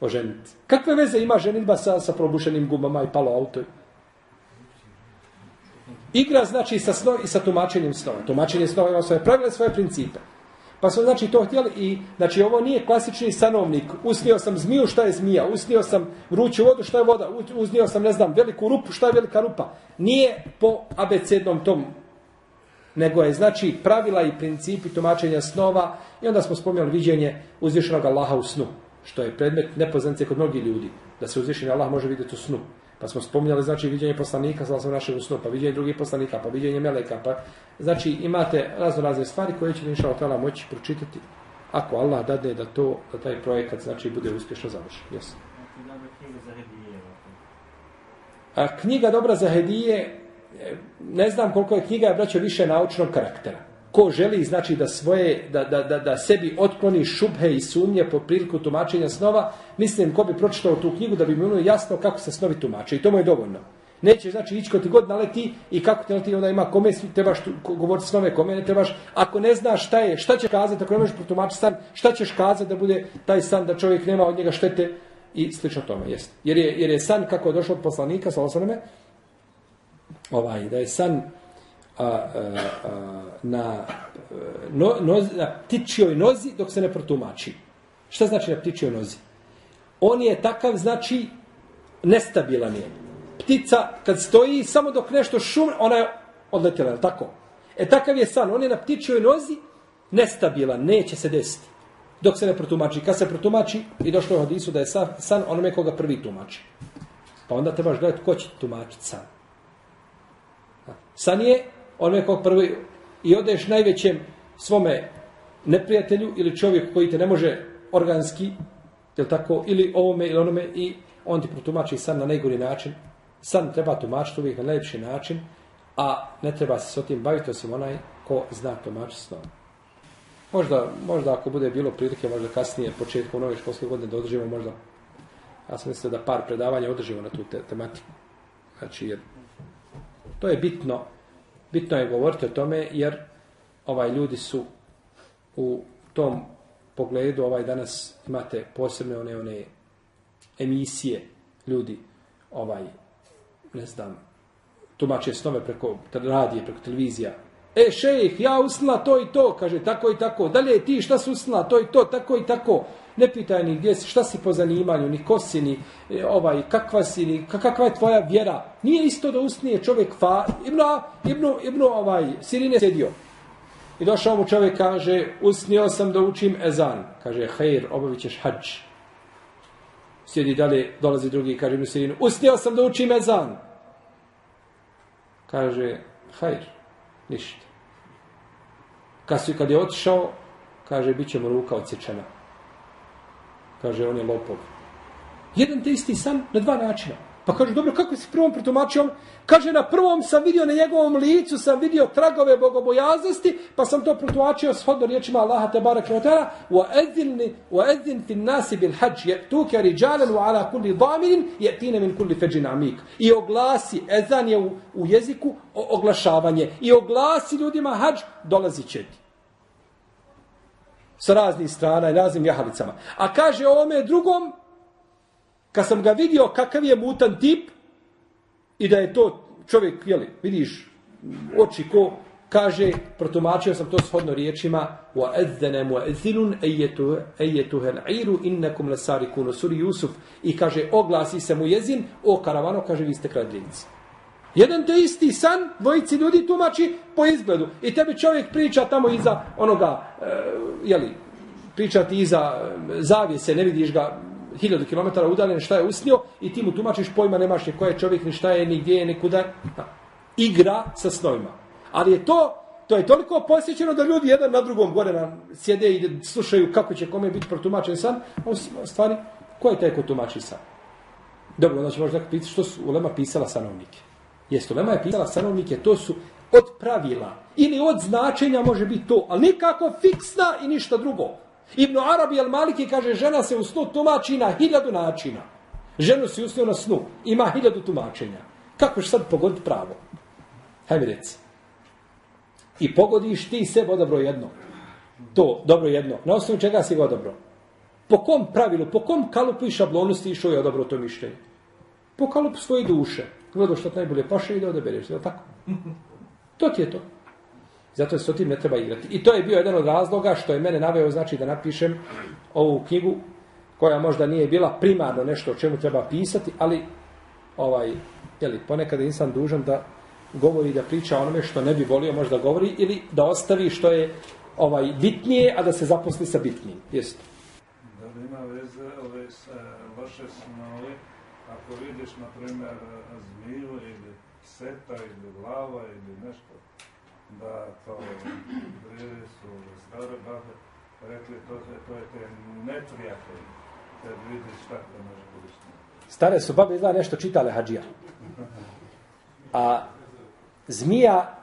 Oženiti. Kakve veze ima ženitba sa, sa probušenim gumama i palo auto? Igra znači sa sno, i sa tumačenjem snova. Tumačenje snova ima svoje pravile, svoje principe. Pa su znači to htjeli i znači ovo nije klasični sanovnik. Usnio sam zmiju, šta je zmija? Usnio sam vruću vodu, šta je voda? Usnio sam, ne znam, veliku rupu, šta je velika rupa? Nije po abecednom tom nego je znači pravila i principi tumačenja snova i onda smo spomenuli viđenje uzvišenog Allaha u snu, što je predmet nepoznanice kod mnogih ljudi, da se uzvišeni Allah može vidjeti u snu. Pa smo spominjali znači viđenje poslanika, znači sam našeg usnu, pa viđenje drugih poslanika, pa viđenje meleka, pa znači imate razno razne stvari koje ćemo, inša tala moći pročitati ako Allah dade da to da taj projekat znači bude uspješno završen. Yes. A knjiga dobra za hedije e, ne znam koliko je knjiga braćo više naučnog karaktera ko želi znači da svoje da, da, da, da sebi otkloni šubhe i sumnje po priliku tumačenja snova, mislim ko bi pročitao tu knjigu da bi mu bilo jasno kako se snovi tumače i to mu je dovoljno. Neće znači ići ko ti god naleti i kako ti naleti onda ima kome trebaš tu, govoriti snove, kome ne trebaš. Ako ne znaš šta je, šta će kazati, ako ne možeš protumačiti san, šta ćeš kazati da bude taj san da čovjek nema od njega štete i slično tome. Jest. Jer, je, jer je san kako je došao od poslanika, sa osaname, ovaj, da je san a, a, a, na, no, no, na ptičjoj nozi dok se ne protumači. Šta znači na ptičjoj nozi? On je takav, znači, nestabilan je. Ptica, kad stoji, samo dok nešto šum, ona je odletjela, je tako? E, takav je san. On je na ptičjoj nozi nestabilan, neće se desiti. Dok se ne protumači. Kad se protumači, i došlo je od Isu da je san, san onome koga prvi tumači. Pa onda trebaš gledati ko će tumačiti san. San je onome kog prvi i odeš najvećem svome neprijatelju ili čovjek koji te ne može organski, je tako, ili ovome ili onome i on ti protumači san na najgori način. San treba tumačiti uvijek na najljepši način, a ne treba se s tim baviti osim onaj ko zna tumačiti snom. Možda, možda ako bude bilo prilike, možda kasnije, početkom nove školske godine, da održimo možda, ja sam mislio da par predavanja održimo na tu te tematiku. Znači, jer to je bitno, bitno je govoriti o tome jer ovaj ljudi su u tom pogledu ovaj danas imate posebne one one emisije ljudi ovaj ne znam tumače snove preko radije, preko televizija. E, šejih, ja usnila to i to, kaže, tako i tako. Dalje, ti šta su usnila, to i to, tako i tako. Ne pitaj ni gdje si, šta si po zanimanju, ni ko si, ni e, ovaj, kakva si, ni kakva je tvoja vjera. Nije isto da usnije čovjek fa, ibnu, ibnu, ibnu, ovaj, sirine sjedio. I došao mu čovjek, kaže, usnio sam da učim ezan. Kaže, hejr, obavit ćeš hađ. Sjedi dalje, dolazi drugi, kaže mu sirinu, usnio sam da učim ezan. Kaže, hajr, ništa. Kad, su, kad je otišao, kaže, bit će mu ruka odsječena. Kaže, on je lopov. Jedan te isti san na dva načina. Pa kaže, dobro, kako si prvom protumačio? Kaže, na prvom sam vidio, na njegovom licu sam vidio tragove bogobojaznosti, pa sam to protumačio shodno riječima Allaha te barak wa ta'ala, وَاَذِنْ فِي النَّاسِ بِالْحَجِ fin رِجَالًا bil كُلِّ je tuke مِنْ كُلِّ ala kulli min kulli amik. I oglasi, ezan je u, u jeziku o, oglašavanje, i oglasi ljudima hađ, dolazi će ti. Sa raznih strana i raznim jahalicama. A kaže ovome drugom, kad sam ga vidio kakav je mutan tip i da je to čovjek, jeli, vidiš, oči ko, kaže, protumačio sam to shodno riječima wa adzana mu'adhdhinun ayyatu ayyatuha al'iru innakum lasarikun suri Yusuf i kaže oglasi se mu jezin o karavano kaže vi ste kradljenici jedan te isti san dvojici ljudi tumači po izgledu i tebi čovjek priča tamo iza onoga e, je li pričati iza e, zavijese, ne vidiš ga hiljadu kilometara udaljen šta je usnio i ti mu tumačiš pojma nemaš ni ko je čovjek, ni šta je, ni gdje je, ni kuda. Da. Igra sa snovima. Ali je to, to je toliko posjećeno da ljudi jedan na drugom gore na, sjede i slušaju kako će kome biti protumačen san. On stvari, ko je taj ko tumači san? Dobro, onda će možda pitati što su Ulema pisala sanovnike. Jeste, Lema je pitala stanovnike, to su od pravila ili od značenja može biti to, ali nikako fiksna i ništa drugo. Ibn Arabi al-Maliki kaže, žena se u snu tumači na hiljadu načina. Ženu si usnio na snu, ima hiljadu tumačenja. Kako će sad pogoditi pravo? Hajde reci. I pogodiš ti sebe odabro jedno. To, dobro jedno. Na osnovu čega si ga odabro? Po kom pravilu, po kom kalupu i šablonu si išao i odabro to mišljenje? Po kalupu svoje duše. Gledao što najbolje paše i da odabereš. Je tako? To ti je to. Zato se o tim ne treba igrati. I to je bio jedan od razloga što je mene naveo znači da napišem ovu knjigu koja možda nije bila primarno nešto o čemu treba pisati, ali ovaj, jeli, ponekad je insan dužan da govori da priča onome što ne bi volio možda govori ili da ostavi što je ovaj bitnije, a da se zaposli sa bitnijim. Jeste. Da li ima veze ove sa vaše snove ako vidiš, na primjer, zmiju ili seta ili glava ili nešto da to bili su stare babe rekli to, to je te neprijatelj, kad vidiš šta nešto može Stare su babe izgleda nešto čitale hađija. A zmija,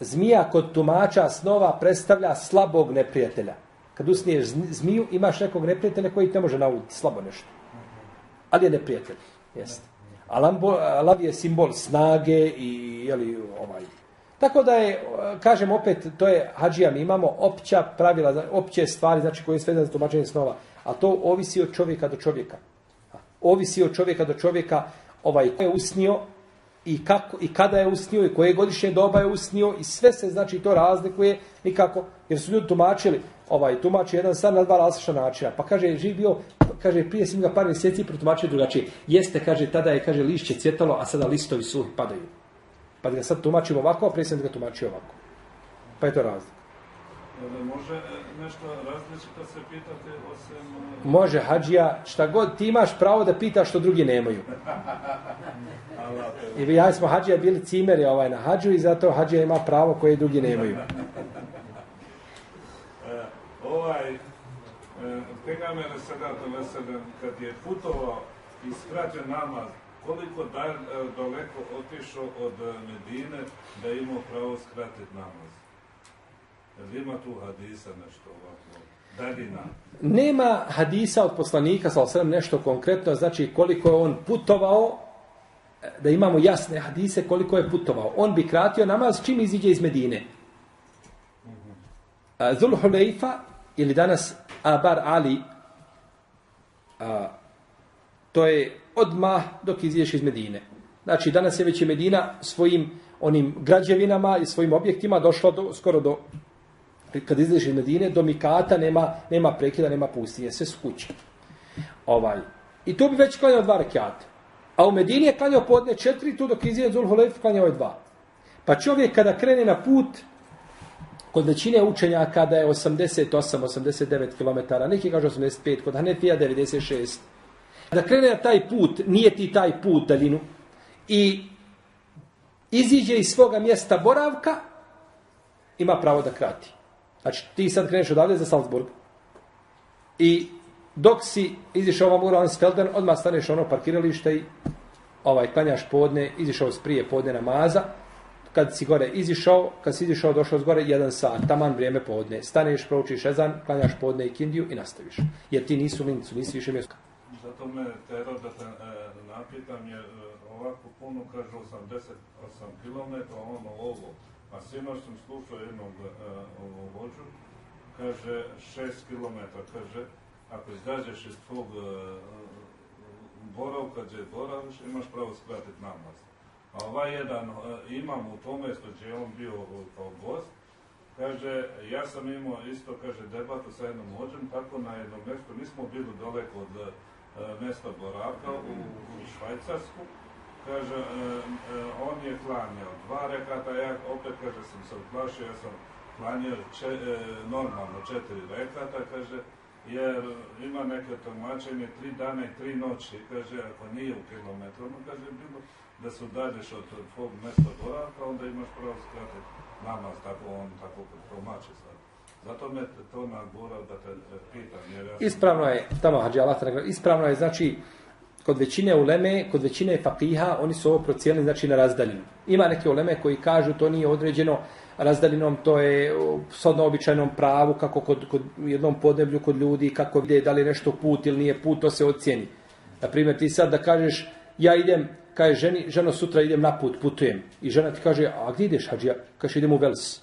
zmija kod tumača snova predstavlja slabog neprijatelja. Kad usniješ zmiju, imaš nekog neprijatelja koji te može nauditi slabo nešto. Ali je neprijatelj. Jeste. A lav je simbol snage i jeli, ovaj, Tako da je, kažem opet, to je hađija, mi imamo opća pravila, opće stvari, znači koje je sve za tumačenje snova, a to ovisi od čovjeka do čovjeka. Ovisi od čovjeka do čovjeka, ovaj, ko je usnio i, kako, i kada je usnio i koje godišnje doba je usnio i sve se, znači, to razlikuje nikako, jer su ljudi tumačili, ovaj, tumači jedan san na dva različita načina, pa kaže, živ bio, kaže, prije sam ga par mjeseci protumačio drugačije. Jeste, kaže, tada je, kaže, lišće cvjetalo, a sada listovi suhi padaju. Pa da ga sad tumačimo ovako, a prije sam ga tumačio ovako. Pa je to razlik. Može e, nešto različito se pitati osim... E, može, hađija, šta god, ti imaš pravo da pitaš što drugi nemaju. I vi ja smo hađija bili cimeri ovaj na hađu i zato hađija ima pravo koje drugi nemaju. E, ovaj, tega me ne sada to kad je putovao i skraćen namaz, koliko da, e, daleko otišao od e, Medine da imao pravo skratiti namaz? Jel ima tu hadisa nešto ovako? Daljina. Nema hadisa od poslanika, sa osrem nešto konkretno, znači koliko je on putovao, e, da imamo jasne hadise koliko je putovao. On bi kratio namaz čim iziđe iz Medine. Zul Huleifa, ili danas Abar Ali, a, to je odmah dok izviješ iz Medine. Znači, danas je već i Medina svojim onim građevinama i svojim objektima došla do, skoro do, kad izviješ iz Medine, do Mikata nema, nema prekida, nema pustinje, sve su kuće. Ovaj. I tu bi već klanjao dva rekiata. A u Medini je klanjao podne četiri, tu dok izješ Zulhulef klanjao je dva. Pa čovjek kada krene na put, kod većine učenja kada je 88-89 km, neki kažu 85, kod Hanefija 96 da krene na taj put, nije ti taj put daljinu, i iziđe iz svoga mjesta boravka, ima pravo da krati. Znači, ti sad kreneš odavde za Salzburg, i dok si izišao ovam Uransfelden, odmah staneš ono parkiralište i ovaj, klanjaš podne, izišao s prije podne namaza, kad si gore izišao, kad si izišao, došao s gore, jedan sat, taman vrijeme podne. Staneš, proučiš ezan, klanjaš podne i kindiju i nastaviš. Jer ti nisu lincu, nisi više mjesto. Zato me tero da te e, napitam, jer e, ovako puno kaže 88 km, ono ovo. A sinoć sam slušao jednog e, ovo vođu, kaže 6 km, kaže, ako izađeš iz tvog e, boravka gdje boraviš, imaš pravo skratiti namaz. A ovaj jedan, e, imam u tome što je on bio e, kao gost, kaže, ja sam imao isto, kaže, debatu sa jednom ođem, tako na jednom mjestu, nismo bili daleko od e, mjesta boravka u, u Švajcarsku, kaže, on je klanjao dva rekata, ja opet, kaže, sam se uplašio, ja sam klanjao če, normalno četiri rekata, kaže, jer ima neke tumačenje tri dana i tri noći, kaže, ako nije u kilometru, ono, kaže, bilo da se udalješ od tvog mjesta boravka, onda imaš pravo skratiti namaz, tako on tako promače sad. Zato me to nagura da te e, pitam. Jer ja. Ispravno je, tamo Hadži Allah, ispravno je, znači, kod većine uleme, kod većine fakiha, oni su ovo procijelili, znači, na razdaljinu. Ima neke uleme koji kažu to nije određeno razdaljinom, to je sodno običajnom pravu, kako kod, kod jednom podneblju, kod ljudi, kako vide da li nešto put ili nije put, to se ocjeni. Na primjer, ti sad da kažeš, ja idem, kaže ženi, ženo sutra idem na put, putujem. I žena ti kaže, a gdje ideš, hađija? Kaže, idem u Vels.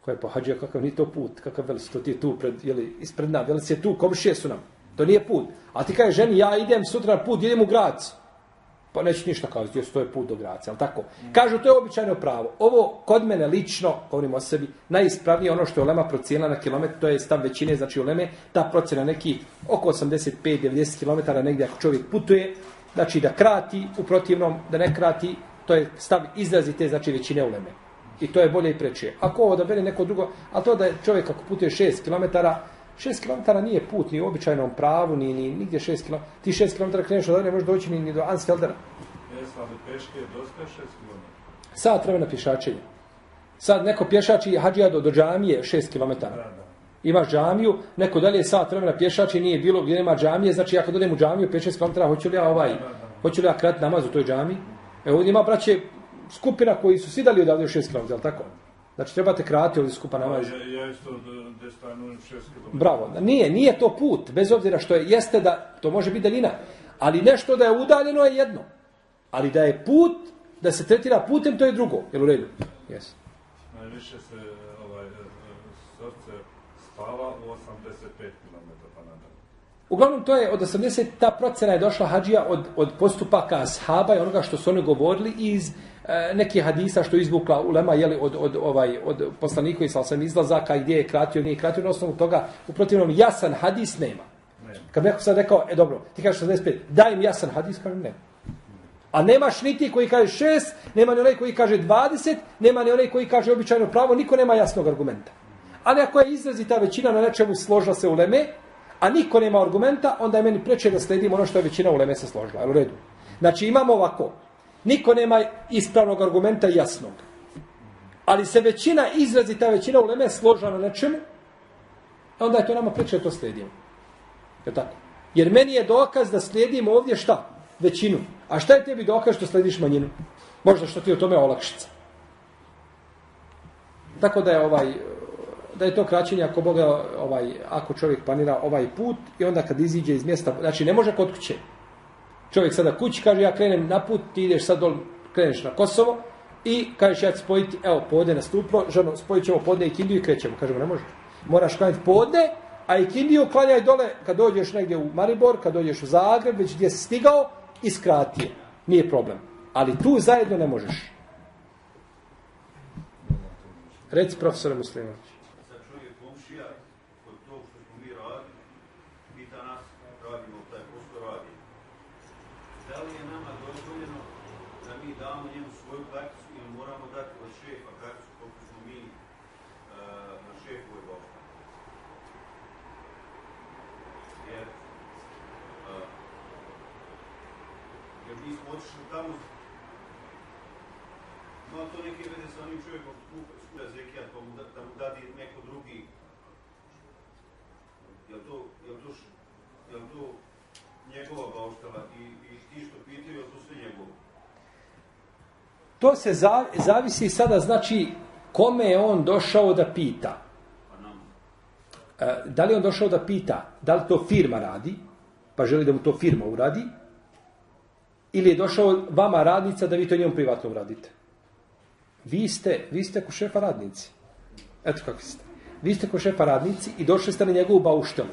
Koja je pa hađija, kakav nije to put, kakav Vels, to ti je tu, pred, jeli, ispred nam, Vels je tu, komšije su nam. To nije put. A ti kaže ženi, ja idem sutra na put, idem u Grac. Pa neću ništa kazati, jer to je put do Graca, ali tako? Kažu, to je običajno pravo. Ovo, kod mene lično, govorim o sebi, najispravnije ono što je Olema procijela na kilometar, to je stav većine, znači Oleme, ta procjena neki oko 85-90 km negdje ako čovjek putuje, znači da krati, u protivnom da ne krati, to je stav izrazite, znači većine Oleme. I to je bolje i preče. Ako ovo da bere neko drugo, a to da je čovjek ako putuje 6 km, 6 km nije put ni u običajnom pravu, ni, ni nigdje 6 km. Ti 6 km kreneš od ne možeš doći ni, ni do Ansfeldera. Jesam, ali peške je dosta 6 km. Sat vremena pješačenja. Sad neko pješači hađija do, do džamije 6 km. Da, da. Imaš džamiju, neko dalje sat vremena pješači nije bilo gdje nema džamije, znači ja kad odem u džamiju 5-6 km, hoću li ja ovaj, hoću li ja krati namaz u toj džamiji? Evo ovdje ima braće skupina koji su svi dali odavde 6 km, je tako? Znači trebate krati ovdje skupa namaz. Ja, ja isto da- gdje stanujem 6 km. Bravo. Nije, nije to put, bez obzira što je, jeste da, to može biti daljina, ali nešto da je udaljeno je jedno. Ali da je put, da se tretira putem, to je drugo. Jel u redu? Jes. Najviše se ovaj, e, e, srce spava u 85 km pa nadalje. Uglavnom, to je od 80, ta procena je došla hađija od, od postupaka ashaba i onoga što su oni govorili iz e, nekih hadisa što izvukla ulema jeli, od, od, ovaj, od poslanika i sam izlazaka gdje je kratio, nije kratio, na osnovu toga, u protivnom, jasan hadis nema. Ne. Kad neko sad rekao, e dobro, ti kažeš 65, daj im jasan hadis, kažem ne. A nemaš ni ti koji kaže 6, nema ni onaj koji kaže 20, nema ni onaj koji kaže običajno pravo, niko nema jasnog argumenta. Ali ako je izrazita većina na nečemu složila se uleme, a niko nema argumenta, onda je meni preče da sledim ono što je većina uleme se složila. Jel u redu? Znači imamo ovako, niko nema ispravnog argumenta jasnog. Ali se većina, izrazita većina uleme leme složila na nečemu, onda je to nama preče da to sledimo. Je tako? Jer meni je dokaz da slijedim ovdje šta? Većinu. A šta je tebi dokaz što slediš manjinu? Možda što ti o tome olakšica. Tako da je ovaj da je to kraćenje ako Boga ovaj ako čovjek planira ovaj put i onda kad iziđe iz mjesta, znači ne može kod kuće. Čovjek sada kući kaže ja krenem na put, ti ideš sad dol, kreneš na Kosovo i kažeš ja ću spojiti, evo, podne nastuplo, ženo, spojit ćemo podne i kindiju i krećemo. Kažemo, ne može. Moraš klanjati podne, a i kindiju klanjaj dole kad dođeš negdje u Maribor, kad dođeš u Zagreb, već gdje si stigao, i skrati je. Nije problem. Ali tu zajedno ne možeš. Reci profesore Muslimović. Sad čovjek komšija, kod tog što smo mi radili, pita nas, radimo taj posao, radi. Da li je nama dozvoljeno da mi damo njemu svoju karticu ili moramo dati od šefa karticu koliko smo mi uh, na šefove bošta? Jer, uh, jer mi smo otišli tamo Ima to neke veze sa onim čovjekom skupa zekijat, pa mu da, da mu dadi neko drugi. Jel to, jel to, jel to njegova bauštala i, i ti što pitaju, jel to sve njegovo? To se za, zavisi sada, znači, kome je on došao da pita. E, da li je on došao da pita da li to firma radi, pa želi da mu to firma uradi, ili je došao vama radnica da vi to njemu privatno uradite. Vi ste, vi ste ko šefa radnici. Eto kako ste. Vi ste ko šefa radnici i došli ste na njegovu bauštelu.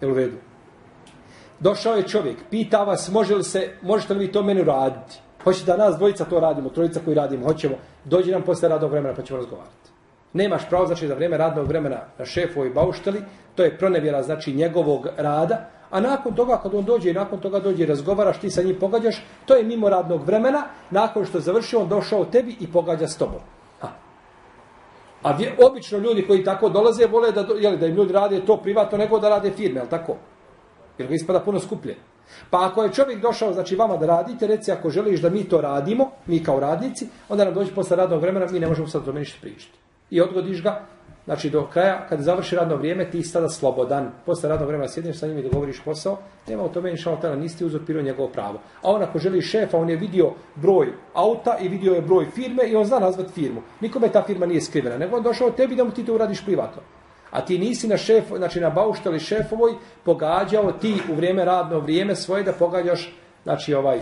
Je u redu? Došao je čovjek, pita vas, može li se, možete li vi to meni raditi? Hoće da nas dvojica to radimo, trojica koji radimo, hoćemo, dođi nam posle radnog vremena pa ćemo razgovarati. Nemaš pravo, znači, za vrijeme radnog vremena na šefovoj baušteli, to je pronevjera, znači, njegovog rada, a nakon toga, kad on dođe i nakon toga dođe i razgovaraš, ti sa njim pogađaš, to je mimo radnog vremena, nakon što završi, on došao tebi i pogađa s tobom. A, a vje, obično ljudi koji tako dolaze, vole da, jeli, da im ljudi rade to privatno, nego da rade firme, ali tako? Jer ga ispada puno skuplje. Pa ako je čovjek došao, znači vama da radite, reci ako želiš da mi to radimo, mi kao radnici, onda nam dođe posle radnog vremena, mi ne možemo sad to ništa pričati. I odgodiš ga, znači do kraja, kad završi radno vrijeme, ti sada slobodan. Posle radnog vremena sjedneš sa njim i dogovoriš posao, nema u tome inša Allah, nisi uzurpirao njegovo pravo. A on ako želi šefa, on je vidio broj auta i vidio je broj firme i on zna nazvat firmu. Nikome ta firma nije skrivena, nego on došao tebi da mu ti to uradiš privatno. A ti nisi na šef, znači na bauštali šefovoj pogađao ti u vrijeme radno vrijeme svoje da pogađaš, znači ovaj,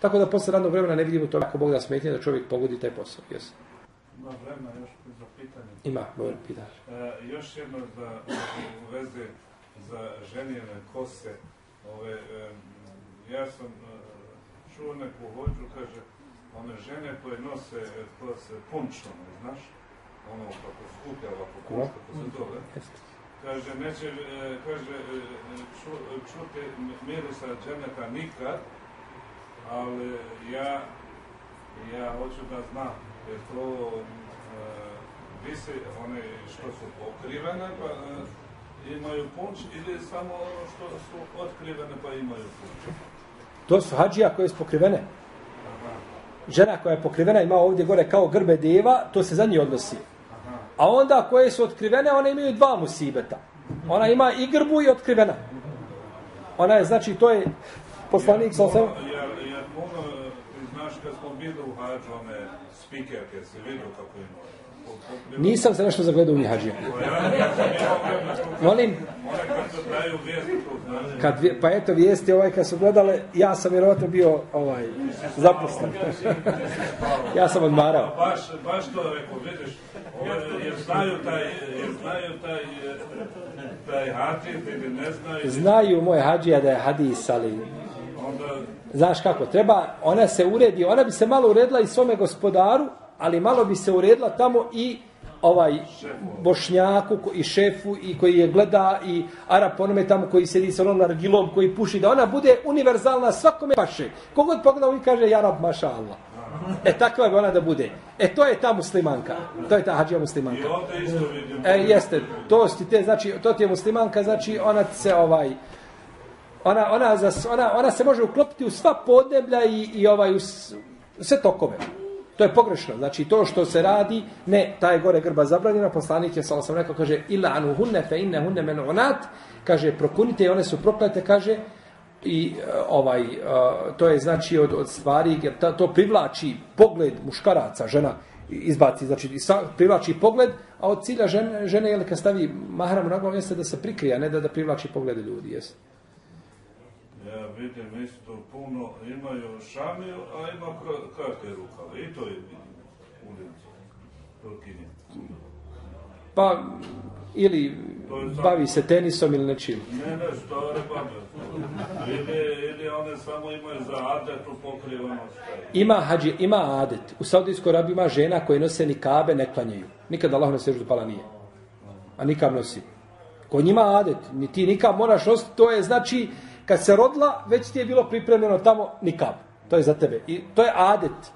tako da posle radnog vremena ne vidimo to kako Bog da smetnje da čovjek pogodi taj posao. Jes. Ima vremena još. Ima, govori pitanje. E, još jedno za, u veze za ženjene kose. Ove, e, ja sam e, čuo neku hođu, kaže, one žene koje nose kose punčone, znaš? ono kako skuplja ovako kako se zove. Kaže, neće, e, kaže, e, ču, čuti mirisa dženeta nikad, ali ja, ja hoću da znam, jer to e, visi one što su pokrivene, pa e, imaju punč, ili samo ono što su otkrivene, pa imaju punč. To su hađija koje su pokrivene. Žena koja je pokrivena ima ovdje gore kao grbe deva, to se za njih odnosi. A onda koje su otkrivene, one imaju dva musibeta. Ona ima i grbu i otkrivena. Ona je, znači, to je poslanik sa osam... Ja, ja puno, znaš, kad smo bili u hađu, one spikerke, se vidio kako ima. Nisam se nešto zagledao u njih hađija. Molim? Kad, pa eto vijesti ovaj kad su gledale, ja sam vjerovatno bio ovaj, zaposlen. ja sam odmarao. Baš, baš to rekao, vidiš, jer znaju taj, jer znaju taj, taj hadis ili ne znaju. Znaju moje hađija da je hadis, ali... Znaš kako, treba, ona se uredi, ona bi se malo uredila i svome gospodaru, ali malo bi se uredila tamo i ovaj bošnjaku i šefu i koji je gleda i Arab onome tamo koji sedi sa onom nargilom koji puši da ona bude univerzalna svakome paše. Kogod pogleda on kaže ja rab maša Allah. E takva je ona da bude. E to je ta muslimanka. To je ta hađija muslimanka. I ovdje isto vidimo. E jeste, to ti te znači to ti je muslimanka znači ona se ovaj ona, ona, za, ona, ona se može uklopiti u sva podneblja i, i ovaj u sve tokove. To je pogrešno. Znači, to što se radi, ne, ta je gore grba zabranjena, poslanik je, samo sam rekao, kaže, ila anu hunne fe inne hunne men onat, kaže, prokunite i one su proklete, kaže, i e, ovaj, uh, to je znači od, od stvari, jer ta, to privlači pogled muškaraca, žena, izbaci, znači, sa, privlači pogled, a od cilja žene, žene je li kad stavi mahram na glavu, jeste da se prikrija, ne da da privlači poglede ljudi, jeste. Ja vidim isto puno, imaju šamiju, a ima kakve rukave. I to je vidim u. Rukinje. Pa, ili bavi se tenisom ili nečim. Ne, ne, stare babe. Ili, ili one samo imaju za adet u pokrivanost. Ima, hađi, ima adet. U Saudijskoj Arabi ima žena koje nose ni kabe, ne klanjaju. Nikad Allah ne sežu pala nije. A nikam nosi. Ko njima adet. Ni ti nikam moraš nositi. To je znači, kad se rodila, već ti je bilo pripremljeno tamo nikab. To je za tebe. I to je adet.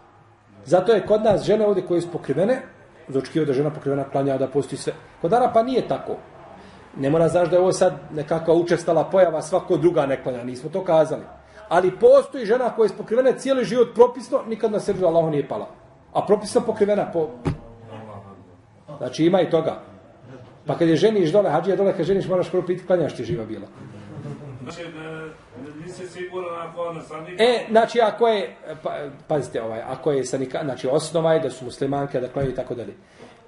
Zato je kod nas žene ovdje koje su pokrivene, zočkivo da žena pokrivena klanja, da posti sve. Kod Arapa nije tako. Ne mora znaš da je ovo sad nekakva učestala pojava, svako druga ne klanja, nismo to kazali. Ali postoji žena koja je pokrivena cijeli život propisno, nikad na srđu Allahu nije pala. A propisno pokrivena po... Znači ima i toga. Pa kad je ženiš dole, hađija dole, kad ženiš moraš prvo piti, klanjaš ti živa bila. Znači, ne, nisi siguran ako ona sa. E, znači, ako je, pa, pazite ovaj, ako je sanika, znači, osnova je da su muslimanke, da klanjaju i tako dalje.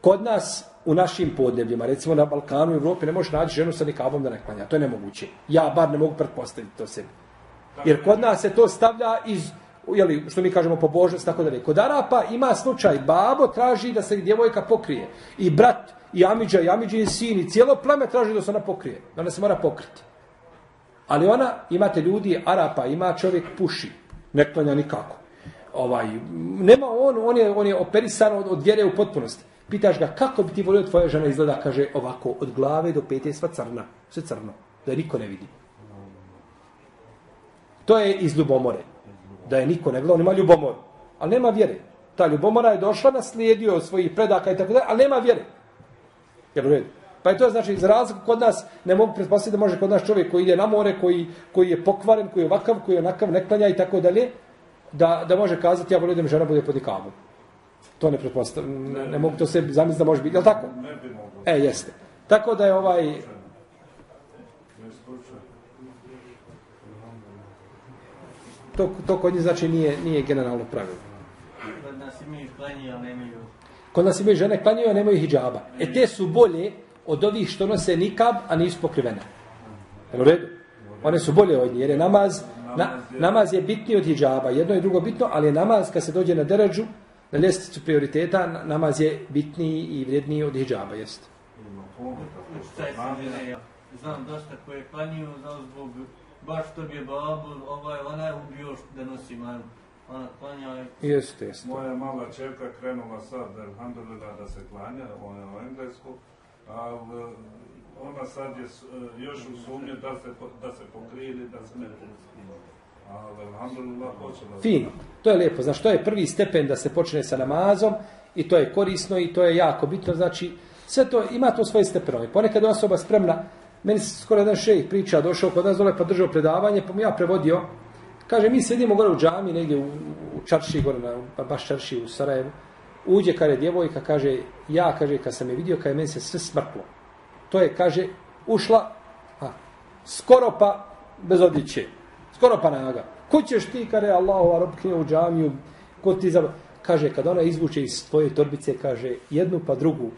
Kod nas, u našim podnebljima, recimo na Balkanu i Evropi, ne možeš naći ženu sa nikabom da ne klanja. To je nemoguće. Ja bar ne mogu pretpostaviti to sebi. Jer kod nas se to stavlja iz, jeli, što mi kažemo, pobožnost, tako dalje. Kod Arapa ima slučaj, babo traži da se djevojka pokrije. I brat, i Amidža, i Amidžin sin, i cijelo pleme traži da se ona pokrije. Da ona se mora pokriti. Ali ona, imate ljudi, Arapa, ima čovjek puši, ne klanja nikako. Ovaj, nema on, on je, on je operisan od, od vjere u potpunosti. Pitaš ga, kako bi ti volio tvoja žena izgleda, kaže ovako, od glave do pete sva crna, sve crno, da je niko ne vidi. To je iz ljubomore. Da je niko ne gleda, on ima ljubomor, ali nema vjere. Ta ljubomora je došla, naslijedio od svojih predaka i tako dalje, ali nema vjere. Jel u redu? Pa je to znači, za razliku kod nas, ne mogu pretpostaviti da može kod nas čovjek koji ide na more, koji, koji je pokvaren, koji je ovakav, koji je onakav, ne klanja i tako dalje, da, da može kazati, ja volim da mi žena bude pod ikavom. To ne pretpostavljam, ne, ne mogu to se zamisliti da može biti, je tako? Ne bi moglo. E, jeste. Tako da je ovaj, to, to kod njih znači nije, nije generalno pravilo. Kod nas imaju klanje, ali nemaju... Kod nas imaju žene klanjaju, a nemaju hijjaba. E te su bolje od ovih što nose nikab, a nisu pokrivene. Jel u redu? One su bolje od njih, jer je namaz, na, namaz je bitniji od hijjaba. Jedno i drugo bitno, ali je namaz, kad se dođe na deređu, na ljestvicu prioriteta, na- namaz je bitniji i vrijedniji od hijjaba, jeste. Što Šta znam. dosta koje klanjuju, znam zbog baš to bi je babu, ovaj, ona je ubio da nosi manu. Ona klanja i Jeste, jeste. Moja mala čerka krenula sad, alhamdulillah, da se klanja, ona je u Englesku, ali ona sad je s- još u sumnje da se, da se pokrije ili da se ne počela. Fino. To je lijepo. Znaš, to je prvi stepen da se počne sa namazom i to je korisno i to je jako bitno. Znači, sve to ima to svoje stepenove. Ponekad osoba spremna, meni se skoro jedan šejih priča, došao kod nas dole pa držao predavanje, pa mu ja prevodio. Kaže, mi sedimo gore u džami, negdje u, u Čarši, gore na, pa baš Čarši u Sarajevu. Uđe, kaže, djevojka, kaže, ja, kaže, kad sam je vidio, kaže, meni se sve smrklo. To je, kaže, ušla, a, skoro pa bez odjeće. Skoro pa naga. Ko ćeš ti, kaže, Allahova robkinja u džamiju, ko ti za... Kaže, kad ona izvuče iz svoje torbice, kaže, jednu pa drugu,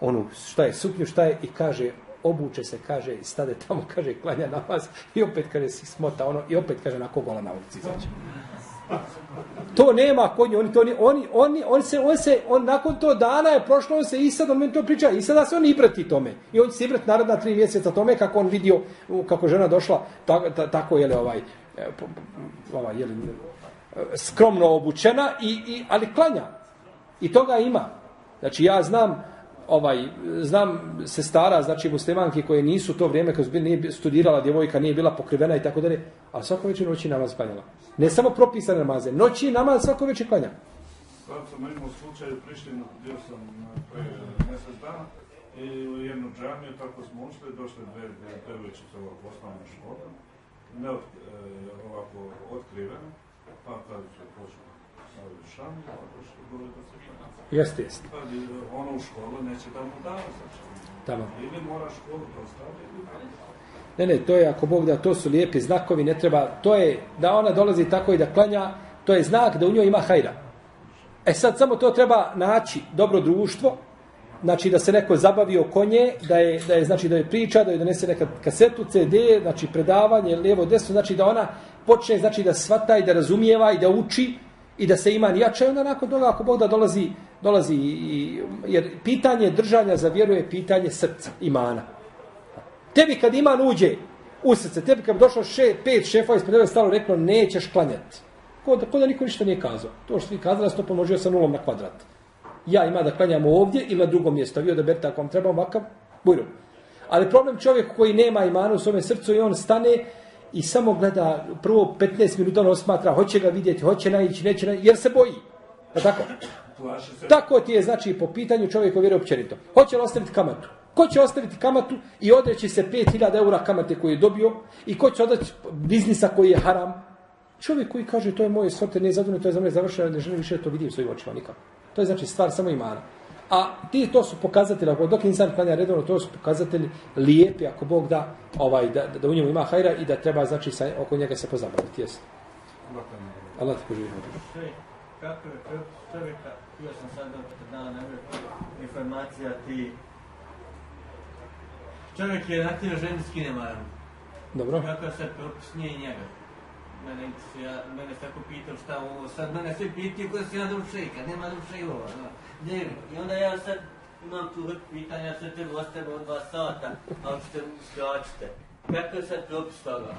onu, šta je, suknju, šta je, i kaže, obuče se, kaže, i stade tamo, kaže, klanja namaz, i opet, kaže, si smota, ono, i opet, kaže, na kogola na ulici izađe. To nema kod njih, oni to ni, oni, oni, on se, on se, on nakon to dana je prošlo, on se i sad, on meni to priča, i sada se on ibrati tome. I on će se ibrati narodna tri mjeseca tome, kako on vidio, kako žena došla, tako, ta, tako, li ovaj, e, ova je li ovaj, skromno obučena, i, i, ali klanja. I toga ima. Znači, ja znam, ovaj, znam se stara, znači muslimanke koje nisu to vrijeme kad su bili, nije studirala djevojka, nije bila pokrivena i tako dalje, a svako večer noći namaz klanjala. Ne samo propisane namaze, noći namaz svako večer klanja. Sad sam imao slučaj u Prištinu, bio sam na pre mjesec dana i u jednu džamiju, tako smo ušli, došle dve dve devojčice ovako osnovne škole, ne e, ovako otkrivene, pa kad se počeli Jeste, jeste. Ono u školu neće da mu dava šam. Tamo. Ili mora školu da ostavi, ili Ne, ne, to je, ako Bog da, to su lijepi znakovi, ne treba, to je, da ona dolazi tako i da klanja, to je znak da u njoj ima hajra. E sad, samo to treba naći dobro društvo, znači da se neko zabavi oko nje, da je, da je, znači da je priča, da je donese neka kasetu, CD, znači predavanje, lijevo, desno, znači da ona počne, znači da svata i da razumijeva i da uči i da se iman jače, onda nakon toga, ako Bog da dolazi, dolazi i, jer pitanje držanja za vjeru je pitanje srca, imana. Tebi kad iman uđe u srce, tebi kad bi došlo še, pet šefa ispred tebe stalo reklo nećeš klanjati. Ko da, ko da niko ništa nije kazao. To što ti kazali, ja to pomnožio sa nulom na kvadrat. Ja ima da klanjam ovdje ili na drugom mjestu. Vi odaberite ako vam treba ovakav, bujrum. Ali problem čovjek koji nema imana u svome srcu i on stane i samo gleda prvo 15 minuta on osmatra, hoće ga vidjeti, hoće naići, neće naići, jer se boji. Je tako? Tako ti je, znači, po pitanju čovjeka vjere općenito. Hoće li ostaviti kamatu? Ko će ostaviti kamatu i odreći se 5000 eura kamate koju je dobio i ko će odreći biznisa koji je haram? Čovjek koji kaže to je moje sorte, ne zadovoljno, to je za mene završeno, ne želim više to vidim svojim očima nikako. To je znači stvar samo imana. A ti to su pokazatelji, ako dok insan klanja redovno, to su pokazatelji lijepi, ako Bog da, ovaj, da, da u njemu ima hajra i da treba, znači, sa, oko njega se pozabaviti. Jesi. Allah te poživi. Kako je kako čovjeka, htio sam sad da dana nebe informacija ti. Čovjek je natio ženi da skine. Dobro. Kako je sad propis nije njega? Mene, ja, mene se tako pitao šta ovo, sad mene svi pitaju koja si ja do šejka, nema do šejlova, no. Dnevno. I onda ja sad imam tu hrp pitanja, sad te ostavim od dva sata, ali ćete skačite. Kako je sad propis toga?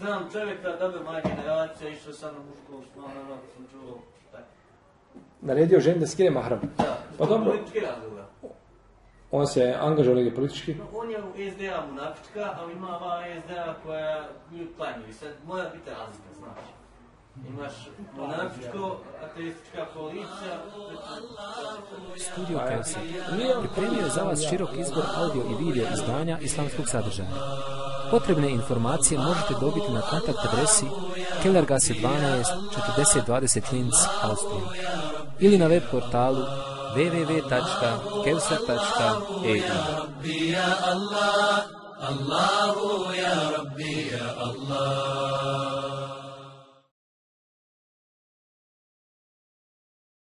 Znam čovjeka, dobra moja generacija, išao sam na mušku, ono, ono, sam čuo, tako. Naredio ženi da skine mahram. Da, Pa zbog dobro. političke razloga. On se angažao negdje politički. No, on je u SDA munafička, ali ima ova SDA koja nju klanju. I sad mora biti razlika, znaš. Studio Kelsey pripremio za vas širok izbor audio i video izdanja islamskog sadržaja. Potrebne informacije možete dobiti na kontakt adresi Kellergasse 12 4020 Linz, Austrija. Ili na web portalu www.kelsey.eu Allahu ya Rabbi ya Allah.